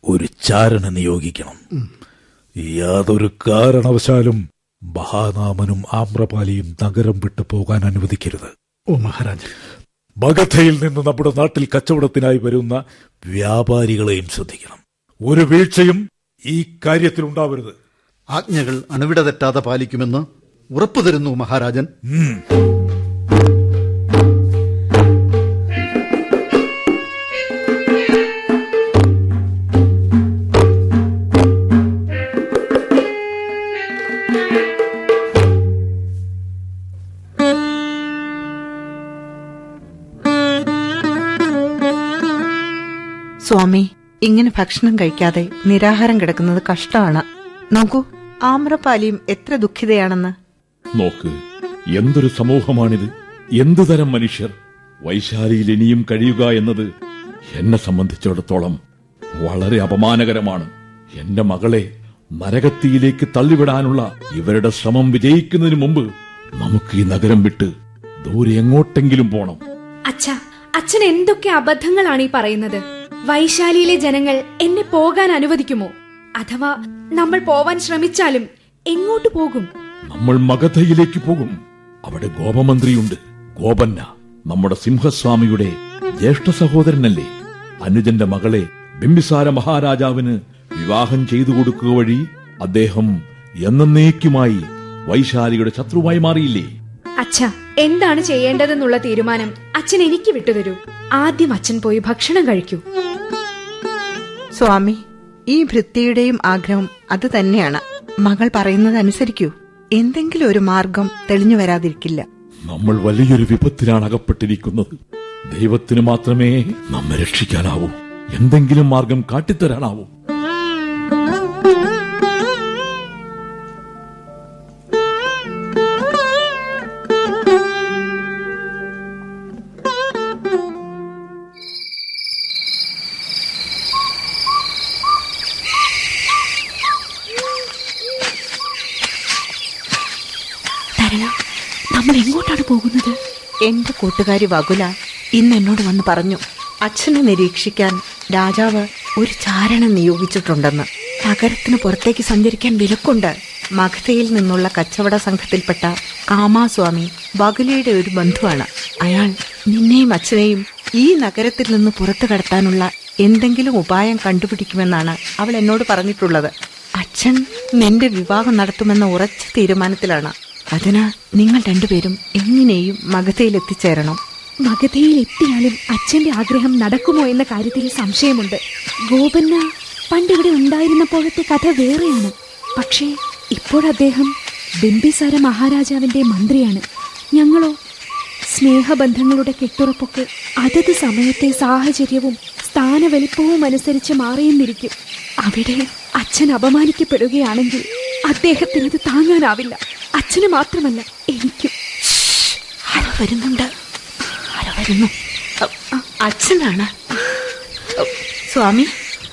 ഒരു ചാരണ നിയോഗിക്കണം. യാതൊരു കാരണവശാലും മഹാനാമനും ആമ്രപാലിയും നഗരം വിട്ടു പോകാൻ അനുവദിക്കരുത്. ഓ മഹാരാജൻ. മഗധയിൽ നിന്ന് നമ്മുടെ നാട്ടിൽ കച്ചവടത്തിനായി വരുന്ന വ്യാപാരികളെയും ശ്രദ്ധിക്കണം. ഒരു വീഴ്ചയും ഈ കാര്യത്തിൽ ഉണ്ടാവരുത്. ആജ്ഞകൾ അണുവിട തെറ്റാതെ പാലിക്കുമെന്ന് ഉറപ്പു തരുന്നു മഹാരാജൻ. സ്വാമി ഇങ്ങനെ ഭക്ഷണം കഴിക്കാതെ നിരാഹാരം കിടക്കുന്നത് കഷ്ടമാണ്. നോക്കൂ. ആമ്രപാലിയും എത്ര ദുഃഖിതയാണെന്ന്? നോക്ക് എന്തൊരു സമൂഹമാണിത്. എന്തു തരം മനുഷ്യർ. വൈശാലിയിൽ ഇനിയും കഴിയുക എന്നത് എന്നെ സംബന്ധിച്ചിടത്തോളം വളരെ അപമാനകരമാണ്. എന്റെ മകളെ നരകത്തിയിലേക്ക് തള്ളിവിടാനുള്ള ഇവരുടെ ശ്രമം വിജയിക്കുന്നതിന് മുമ്പ് നമുക്ക് ഈ നഗരം വിട്ട് ദൂരെ എങ്ങോട്ടെങ്കിലും പോണം. അച്ഛ അച്ഛൻ എന്തൊക്കെ അബദ്ധങ്ങളാണ് ഈ പറയുന്നത്? വൈശാലിയിലെ ജനങ്ങൾ എന്നെ പോകാൻ അനുവദിക്കുമോ? അഥവാ നമ്മൾ പോവാൻ ശ്രമിച്ചാലും എങ്ങോട്ട് പോകും? നമ്മൾ മഗധയിലേക്ക് പോകും. അവിടെ ഗോപമന്ത്രിയുണ്ട്. ഗോപന്ന നമ്മുടെ സിംഹസ്വാമിയുടെ ജ്യേഷ്ഠ സഹോദരനല്ലേ? അനുജന്റെ മകളെ ബിംബിസാര മഹാരാജാവിന് വിവാഹം ചെയ്തു കൊടുക്കുക വഴി അദ്ദേഹം എന്നേക്കുമായി വൈശാലിയുടെ ശത്രുവായി മാറിയില്ലേ? അച്ഛ എന്താണ് ചെയ്യേണ്ടതെന്നുള്ള തീരുമാനം അച്ഛൻ എനിക്ക് വിട്ടുതരൂ. ആദ്യം അച്ഛൻ പോയി ഭക്ഷണം കഴിക്കൂ. സ്വാമി ഈ ഭൃത്യയുടെയും ആഗ്രഹം അത് തന്നെയാണ്. മകൾ പറയുന്നത് അനുസരിക്കൂ എന്തെങ്കിലും ഒരു മാർഗം തെളിഞ്ഞു വരാതിരിക്കില്ല. നമ്മൾ വലിയൊരു വിപത്തിലാണ് അകപ്പെട്ടിരിക്കുന്നത്. ദൈവത്തിന് മാത്രമേ നമ്മെ രക്ഷിക്കാനാവൂ. എന്തെങ്കിലും മാർഗം കാട്ടിത്തരാനാവൂ. നമ്മൾ എങ്ങോട്ടാണ് പോകുന്നത്? എന്റെ കൂട്ടുകാരി വകുല ഇന്ന് എന്നോട് വന്ന് പറഞ്ഞു അച്ഛനെ നിരീക്ഷിക്കാൻ രാജാവ് ഒരു ചാരണം നിയോഗിച്ചിട്ടുണ്ടെന്ന്. നഗരത്തിന് പുറത്തേക്ക് സഞ്ചരിക്കാൻ വിലക്കുണ്ട്. മഗധയിൽ നിന്നുള്ള കച്ചവട സംഘത്തിൽപ്പെട്ട കാമാസ്വാമി വകുലയുടെ ഒരു ബന്ധുവാണ്. അയാൾ നിന്നെയും അച്ഛനെയും ഈ നഗരത്തിൽ നിന്ന് പുറത്തു കടത്താനുള്ള എന്തെങ്കിലും ഉപായം കണ്ടുപിടിക്കുമെന്നാണ് അവൾ എന്നോട് പറഞ്ഞിട്ടുള്ളത്. അച്ഛൻ നിന്റെ വിവാഹം നടത്തുമെന്ന ഉറച്ച തീരുമാനത്തിലാണ്. അതിന് നിങ്ങൾ രണ്ടുപേരും എങ്ങനെയും മഗധയിൽ എത്തിച്ചേരണം മഗധയിൽ എത്തിയാലും അച്ഛന്റെ ആഗ്രഹം നടക്കുമോ എന്ന കാര്യത്തിൽ സംശയമുണ്ട്. ഗോപന്ന പണ്ടിവിടെ ഉണ്ടായിരുന്നപ്പോഴത്തെ കഥ വേറെയാണ്. പക്ഷേ ഇപ്പോഴദ്ദേഹം ബിംബിസാര മഹാരാജാവിന്റെ മന്ത്രിയാണ്. ഞങ്ങളോ? സ്നേഹബന്ധങ്ങളുടെ കെട്ടുറപ്പൊക്കെ അതത് സമയത്തെ സാഹചര്യവും സ്ഥാനവലിപ്പവും അനുസരിച്ച് മാറിയെന്നിരിക്കും. അവിടെ അച്ഛൻ അപമാനിക്കപ്പെടുകയാണെങ്കിൽ അദ്ദേഹത്തിനത് താങ്ങാനാവില്ല. അച്ഛന് മാത്രമല്ല എനിക്കും. ആരോ വരുന്നുണ്ട്. ആരോ വരുന്നു. അച്ഛനാണ്. സ്വാമി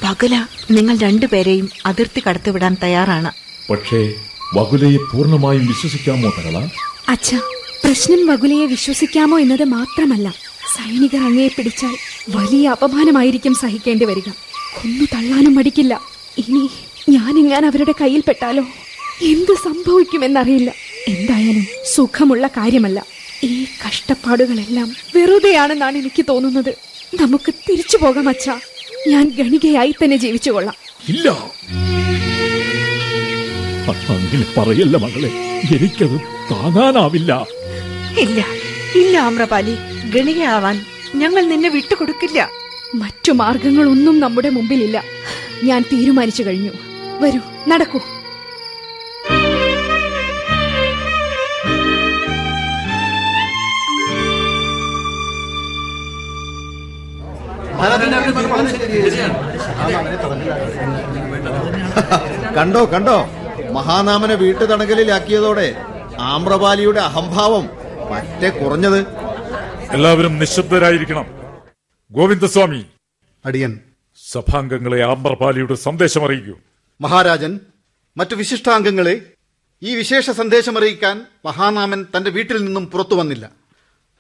വകുല നിങ്ങൾ രണ്ടുപേരെയും അതിർത്തി കടത്തിവിടാൻ തയ്യാറാണ്. പക്ഷേ വകുലയെ പൂർണമായും വിശ്വസിക്കാമോ തരള അച്ഛ പ്രശ്നം വകുലയെ വിശ്വസിക്കാമോ എന്നത് മാത്രമല്ല സൈനികർ അങ്ങയെ പിടിച്ചാൽ വലിയ അപമാനമായിരിക്കും സഹിക്കേണ്ടി വരിക. കൊന്നു തള്ളാനും മടിക്കില്ല. ഇനി ഞാനിങ്ങാൻ അവരുടെ കയ്യിൽപ്പെട്ടാലോ? എന്ത് സംഭവിക്കുമെന്നറിയില്ല. എന്തായാലും സുഖമുള്ള കാര്യമല്ല. ഈ കഷ്ടപ്പാടുകളെല്ലാം വെറുതെയാണെന്നാണ് എനിക്ക് തോന്നുന്നത്. നമുക്ക് തിരിച്ചു പോകാം അച്ഛ. ഞാൻ ഗണികയായി തന്നെ ജീവിച്ചു കൊള്ളാം. ഇല്ല. അങ്ങനെ പറയല്ല മകളെ. എനിക്കത് താങ്ങാനാവില്ല. ഇല്ല ഇല്ല ആമ്രപാലി ഗണികയാവാൻ ഞങ്ങൾ നിന്നെ വിട്ടുകൊടുക്കില്ല. മറ്റു മാർഗങ്ങളൊന്നും നമ്മുടെ മുമ്പിലില്ല. ഞാൻ തീരുമാനിച്ചു കഴിഞ്ഞു. വരൂ നടക്കൂ. കണ്ടോ കണ്ടോ? മഹാനാമനെ വീട്ടു തടങ്കലിലാക്കിയതോടെ ആമ്രപാലിയുടെ അഹംഭാവം പറ്റെ കുറഞ്ഞത്. എല്ലാവരും നിശബ്ദരായിരിക്കണം. ഗോവിന്ദസ്വാമി അടിയൻ. സഭാംഗങ്ങളെ ആമ്രപാലിയുടെ സന്ദേശം അറിയിക്കൂ. മഹാരാജൻ മറ്റു വിശിഷ്ടാംഗങ്ങളെ ഈ വിശേഷ സന്ദേശം അറിയിക്കാൻ മഹാനാമൻ തന്റെ വീട്ടിൽ നിന്നും പുറത്തു വന്നില്ല.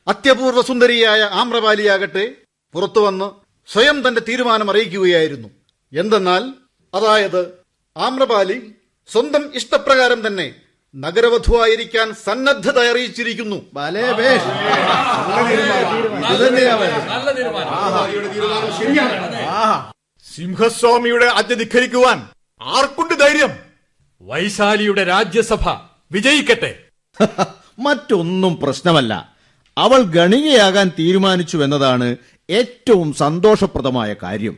അത്യപൂർവ സുന്ദരിയായ ആമ്രപാലിയാകട്ടെ പുറത്തു വന്ന് സ്വയം തന്റെ തീരുമാനം അറിയിക്കുകയായിരുന്നു. എന്തെന്നാൽ അതായത് ആമ്രപാലി സ്വന്തം ഇഷ്ടപ്രകാരം തന്നെ നഗരവധുവായിരിക്കാൻ സന്നദ്ധത അറിയിച്ചിരിക്കുന്നു. സിംഹസ്വാമിയുടെ അജ്ഞ ധിഖരിക്കുവാൻ ആർക്കുണ്ട് ധൈര്യം? വൈശാലിയുടെ രാജ്യസഭ വിജയിക്കട്ടെ. മറ്റൊന്നും പ്രശ്നമല്ല. അവൾ ഗണികയാകാൻ തീരുമാനിച്ചു എന്നതാണ് ഏറ്റവും സന്തോഷപ്രദമായ കാര്യം.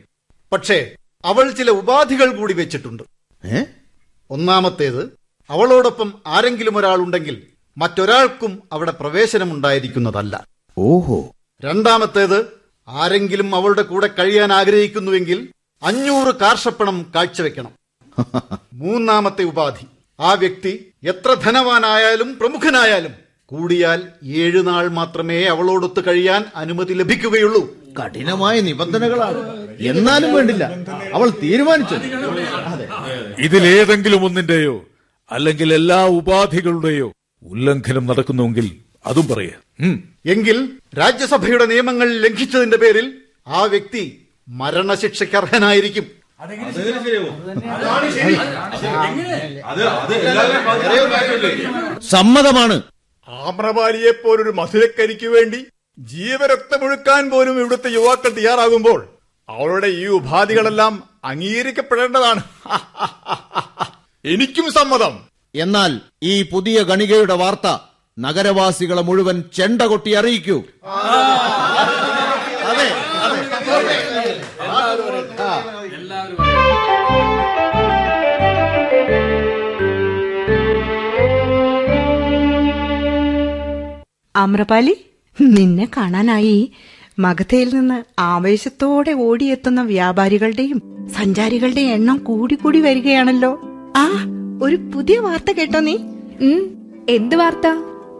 പക്ഷേ അവൾ ചില ഉപാധികൾ കൂടി വെച്ചിട്ടുണ്ട്. ഏ? ഒന്നാമത്തേത് അവളോടൊപ്പം ആരെങ്കിലും ഒരാൾ ഉണ്ടെങ്കിൽ മറ്റൊരാൾക്കും അവിടെ പ്രവേശനം ഉണ്ടായിരിക്കുന്നതല്ല ഓഹോ. രണ്ടാമത്തേത് ആരെങ്കിലും അവളുടെ കൂടെ കഴിയാൻ ആഗ്രഹിക്കുന്നുവെങ്കിൽ അഞ്ഞൂറ് കാർഷപ്പണം കാഴ്ചവെക്കണം. മൂന്നാമത്തെ ഉപാധി. ആ വ്യക്തി എത്ര ധനവാനായാലും പ്രമുഖനായാലും കൂടിയാൽ ഏഴു നാൾ മാത്രമേ അവളോടൊത്ത് കഴിയാൻ അനുമതി ലഭിക്കുകയുള്ളൂ. കഠിനമായ നിബന്ധനകളാണ്. എന്നാലും വേണ്ടില്ല. അവൾ തീരുമാനിച്ചു ഇതിലേതെങ്കിലും ഒന്നിന്റെയോ അല്ലെങ്കിൽ എല്ലാ ഉപാധികളുടെയോ ഉല്ലംഘനം നടക്കുന്നുവെങ്കിൽ അതും പറയാ. എങ്കിൽ രാജ്യസഭയുടെ നിയമങ്ങൾ ലംഘിച്ചതിന്റെ പേരിൽ ആ വ്യക്തി മരണശിക്ഷയ്ക്ക് അർഹനായിരിക്കും. സമ്മതമാണ്. ആമ്രപാലിയെ പോലൊരു മധുരക്കരിക്ക് വേണ്ടി ജീവരക്തമൊഴുക്കാൻ പോലും ഇവിടുത്തെ യുവാക്കൾ തയ്യാറാകുമ്പോൾ അവളുടെ ഈ ഉപാധികളെല്ലാം അംഗീകരിക്കപ്പെടേണ്ടതാണ്. എനിക്കും സമ്മതം. എന്നാൽ ഈ പുതിയ ഗണികയുടെ വാർത്ത നഗരവാസികളെ മുഴുവൻ ചെണ്ട കൊട്ടി അറിയിക്കൂ. ആമ്രപാലി നിന്നെ കാണാനായി മഗധയിൽ നിന്ന് ആവേശത്തോടെ ഓടിയെത്തുന്ന വ്യാപാരികളുടെയും സഞ്ചാരികളുടെയും എണ്ണം കൂടി കൂടി വരികയാണല്ലോ. ആ ഒരു പുതിയ വാർത്ത കേട്ടോ നീ. എന്ത് വാർത്ത?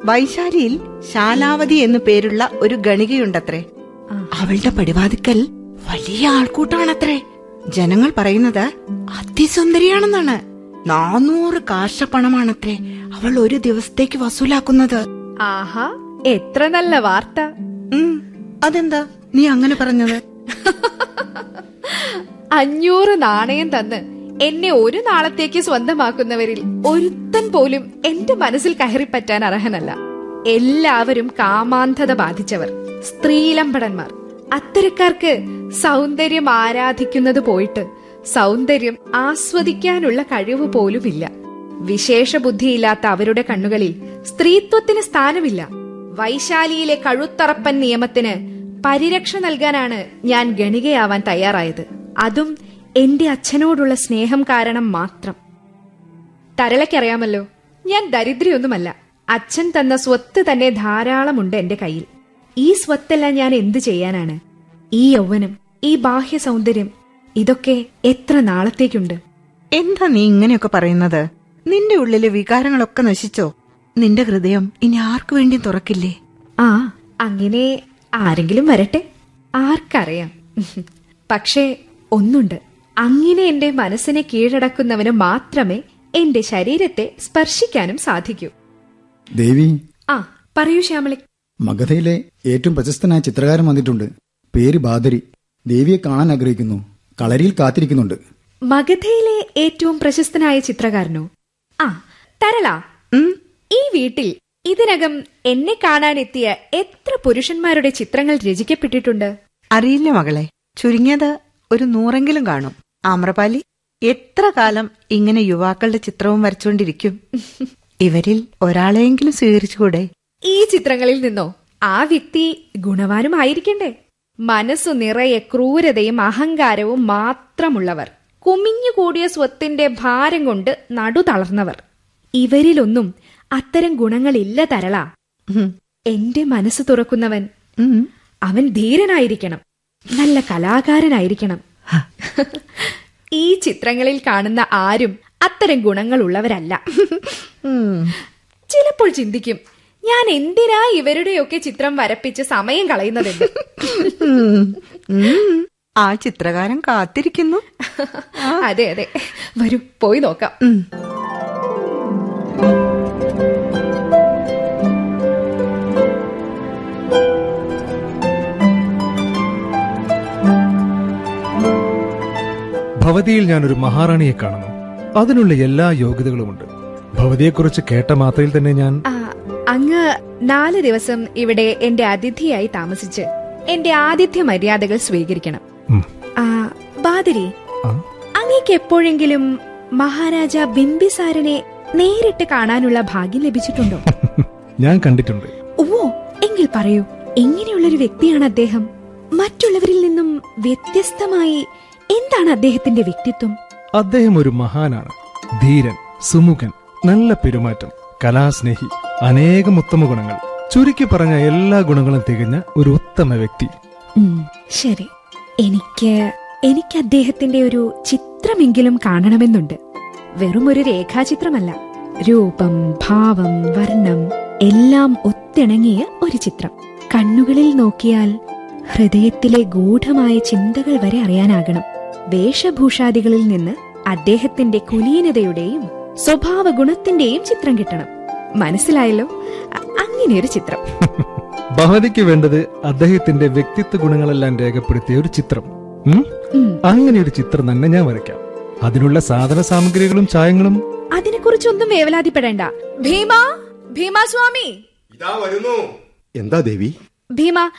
വൈശാലിയിൽ ശാലാവതി എന്നു പേരുള്ള ഒരു ഗണികയുണ്ടത്രേ. അവളുടെ പടിവാതിക്കൽ വലിയ ആൾക്കൂട്ടമാണത്രേ. ജനങ്ങൾ പറയുന്നത് അതിസുന്ദരിയാണെന്നാണ്. നാനൂറ് കാശപ്പണമാണത്രേ അവൾ ഒരു ദിവസത്തേക്ക് വസൂലാക്കുന്നത്. ആഹാ എത്ര നല്ല വാർത്ത. അതെന്താ നീ അങ്ങനെ പറഞ്ഞത്? അഞ്ഞൂറ് നാണയം തന്ന് എന്നെ ഒരു നാളത്തേക്ക് സ്വന്തമാക്കുന്നവരിൽ ഒരുത്തൻ പോലും എന്റെ മനസ്സിൽ കയറിപ്പറ്റാൻ അർഹനല്ല. എല്ലാവരും കാമാന്ധത ബാധിച്ചവർ സ്ത്രീലമ്പടന്മാർ. അത്തരക്കാർക്ക് സൗന്ദര്യം ആരാധിക്കുന്നത് പോയിട്ട് സൗന്ദര്യം ആസ്വദിക്കാനുള്ള കഴിവ് പോലുമില്ല. വിശേഷ ബുദ്ധിയില്ലാത്ത അവരുടെ കണ്ണുകളിൽ സ്ത്രീത്വത്തിന് സ്ഥാനമില്ല. വൈശാലിയിലെ കഴുത്തറപ്പൻ നിയമത്തിന് പരിരക്ഷ നൽകാനാണ് ഞാൻ ഗണികയാവാൻ തയ്യാറായത്. അതും എന്റെ അച്ഛനോടുള്ള സ്നേഹം കാരണം മാത്രം. തരളയ്ക്കറിയാമല്ലോ ഞാൻ ദരിദ്രയൊന്നുമല്ല. അച്ഛൻ തന്ന സ്വത്ത് തന്നെ ധാരാളമുണ്ട് എന്റെ കയ്യിൽ. ഈ സ്വത്തെല്ലാം ഞാൻ എന്തു ചെയ്യാനാണ്? ഈ യൗവനം ഈ ബാഹ്യ സൗന്ദര്യം ഇതൊക്കെ എത്ര നാളത്തേക്കുണ്ട്? എന്താ നീ ഇങ്ങനെയൊക്കെ പറയുന്നത്? നിന്റെ ഉള്ളിലെ വികാരങ്ങളൊക്കെ നശിച്ചോ? നിന്റെ ഹൃദയം ഇനി ആർക്കു വേണ്ടി തുറക്കില്ലേ? ആ അങ്ങനെ ആരെങ്കിലും വരട്ടെ. ആർക്കറിയാം. പക്ഷേ ഒന്നുണ്ട്. അങ്ങനെ എന്റെ മനസ്സിനെ കീഴടക്കുന്നവന് മാത്രമേ എന്റെ ശരീരത്തെ സ്പർശിക്കാനും സാധിക്കൂ. ദേവി. ആ പറയൂ ശ്യാമളി. മഗധയിലെ ഏറ്റവും പ്രശസ്തനായ ചിത്രകാരൻ വന്നിട്ടുണ്ട്. പേര് ബാദരി. ദേവിയെ കാണാൻ ആഗ്രഹിക്കുന്നു. കളരിയിൽ കാത്തിരിക്കുന്നുണ്ട്. മഗധയിലെ ഏറ്റവും പ്രശസ്തനായ ചിത്രകാരനോ? ആ തരള. ഈ വീട്ടിൽ ഇതിനകം എന്നെ കാണാനെത്തിയ എത്ര പുരുഷന്മാരുടെ ചിത്രങ്ങൾ രചിക്കപ്പെട്ടിട്ടുണ്ട്? അറിയില്ല മകളെ. ചുരുങ്ങിയത് ഒരു നൂറെങ്കിലും കാണും. ആമ്രപാലി എത്ര കാലം ഇങ്ങനെ യുവാക്കളുടെ ചിത്രവും വരച്ചുകൊണ്ടിരിക്കും? ഇവരിൽ ഒരാളെയെങ്കിലും സ്വീകരിച്ചുകൂടെ? ഈ ചിത്രങ്ങളിൽ നിന്നോ? ആ വ്യക്തി ഗുണവാനുമായിരിക്കണ്ടേ? മനസ്സു നിറയെ ക്രൂരതയും അഹങ്കാരവും മാത്രമുള്ളവർ. കുമിഞ്ഞുകൂടിയ സ്വത്തിന്റെ ഭാരം കൊണ്ട് നടു തളർന്നവർ. ഇവരിലൊന്നും അത്തരം ഗുണങ്ങളില്ല തരള. എന്റെ മനസ്സ് തുറക്കുന്നവൻ അവൻ ധീരനായിരിക്കണം. നല്ല കലാകാരനായിരിക്കണം. ഈ ചിത്രങ്ങളിൽ കാണുന്ന ആരും അത്തരം ഗുണങ്ങളുള്ളവരല്ല. ചിലപ്പോൾ ചിന്തിക്കും ഞാൻ എന്തിനാ ഇവരുടെയൊക്കെ ചിത്രം വരപ്പിച്ച് സമയം കളയുന്നതെന്ന്. ആ ചിത്രകാരൻ കാത്തിരിക്കുന്നു. അതെ അതെ. വരൂ പോയി നോക്കാം. ഭവതിയിൽ ഞാനൊരു മഹാറാണിയെ കാണുന്നു. അതിനുള്ള എല്ലാ യോഗ്യതകളുമുണ്ട്. ഭവതിയെക്കുറിച്ച് കേട്ട മാത്രയിൽ തന്നെ ഞാൻ അങ്ങ് നാല് ദിവസം ഇവിടെ എന്റെ അതിഥിയായി താമസിച്ച് എന്റെ ആതിഥ്യ മര്യാദകൾ സ്വീകരിക്കണം. ബാദരി അങ്ങേക്ക് എപ്പോഴെങ്കിലും മഹാരാജ ബിംബിസാരനെ നേരിട്ട് കാണാനുള്ള ഭാഗ്യം ലഭിച്ചിട്ടുണ്ടോ? ഞാൻ കണ്ടിട്ടുണ്ട്. ഓ എങ്കിൽ പറയൂ എങ്ങനെയുള്ളൊരു വ്യക്തിയാണ് അദ്ദേഹം? മറ്റുള്ളവരിൽ നിന്നും വ്യത്യസ്തമായി എന്താണ് അദ്ദേഹത്തിന്റെ വ്യക്തിത്വം? അദ്ദേഹം ഒരു മഹാനാണ്. ധീരൻ സുമുഖൻ നല്ല പെരുമാറ്റം കലാസ്നേഹി അനേകം ഉത്തമ ഗുണങ്ങൾ. ചുരുക്കി പറഞ്ഞ എല്ലാ ഗുണങ്ങളും തികഞ്ഞ ഒരു ഉത്തമ വ്യക്തി. ശരി. എനിക്ക് എനിക്ക് അദ്ദേഹത്തിന്റെ ഒരു ചിത്രമെങ്കിലും കാണണമെന്നുണ്ട്. വെറും ഒരു രേഖാചിത്രമല്ല. രൂപം ഭാവം വർണം എല്ലാം ഒത്തിണങ്ങിയ ഒരു ചിത്രം. കണ്ണുകളിൽ നോക്കിയാൽ ഹൃദയത്തിലെ ഗൂഢമായ ചിന്തകൾ വരെ അറിയാനാകണം. വേഷഭൂഷാദികളിൽ നിന്ന് അദ്ദേഹത്തിന്റെ കുലീനതയുടെയും സ്വഭാവ ഗുണത്തിന്റെയും ചിത്രം കിട്ടണം. മനസ്സിലായല്ലോ? അങ്ങനെയൊരു ചിത്രം. ഭവതിക്ക് വേണ്ടത് അദ്ദേഹത്തിന്റെ വ്യക്തിത്വ ഗുണങ്ങളെല്ലാം രേഖപ്പെടുത്തിയ ഒരു ചിത്രം? അങ്ങനെ ഒരു ചിത്രം തന്നെ ഞാൻ വരയ്ക്കാം. അതിനുള്ള സാധന സാമഗ്രികളും ചായങ്ങളും? അതിനെക്കുറിച്ചൊന്നും വേവലാതിപ്പെടേണ്ട. ഭീമ ഭീമാസ്വാമി ഇതാ വരുന്നു. എന്താ ദേവി? ഭീമ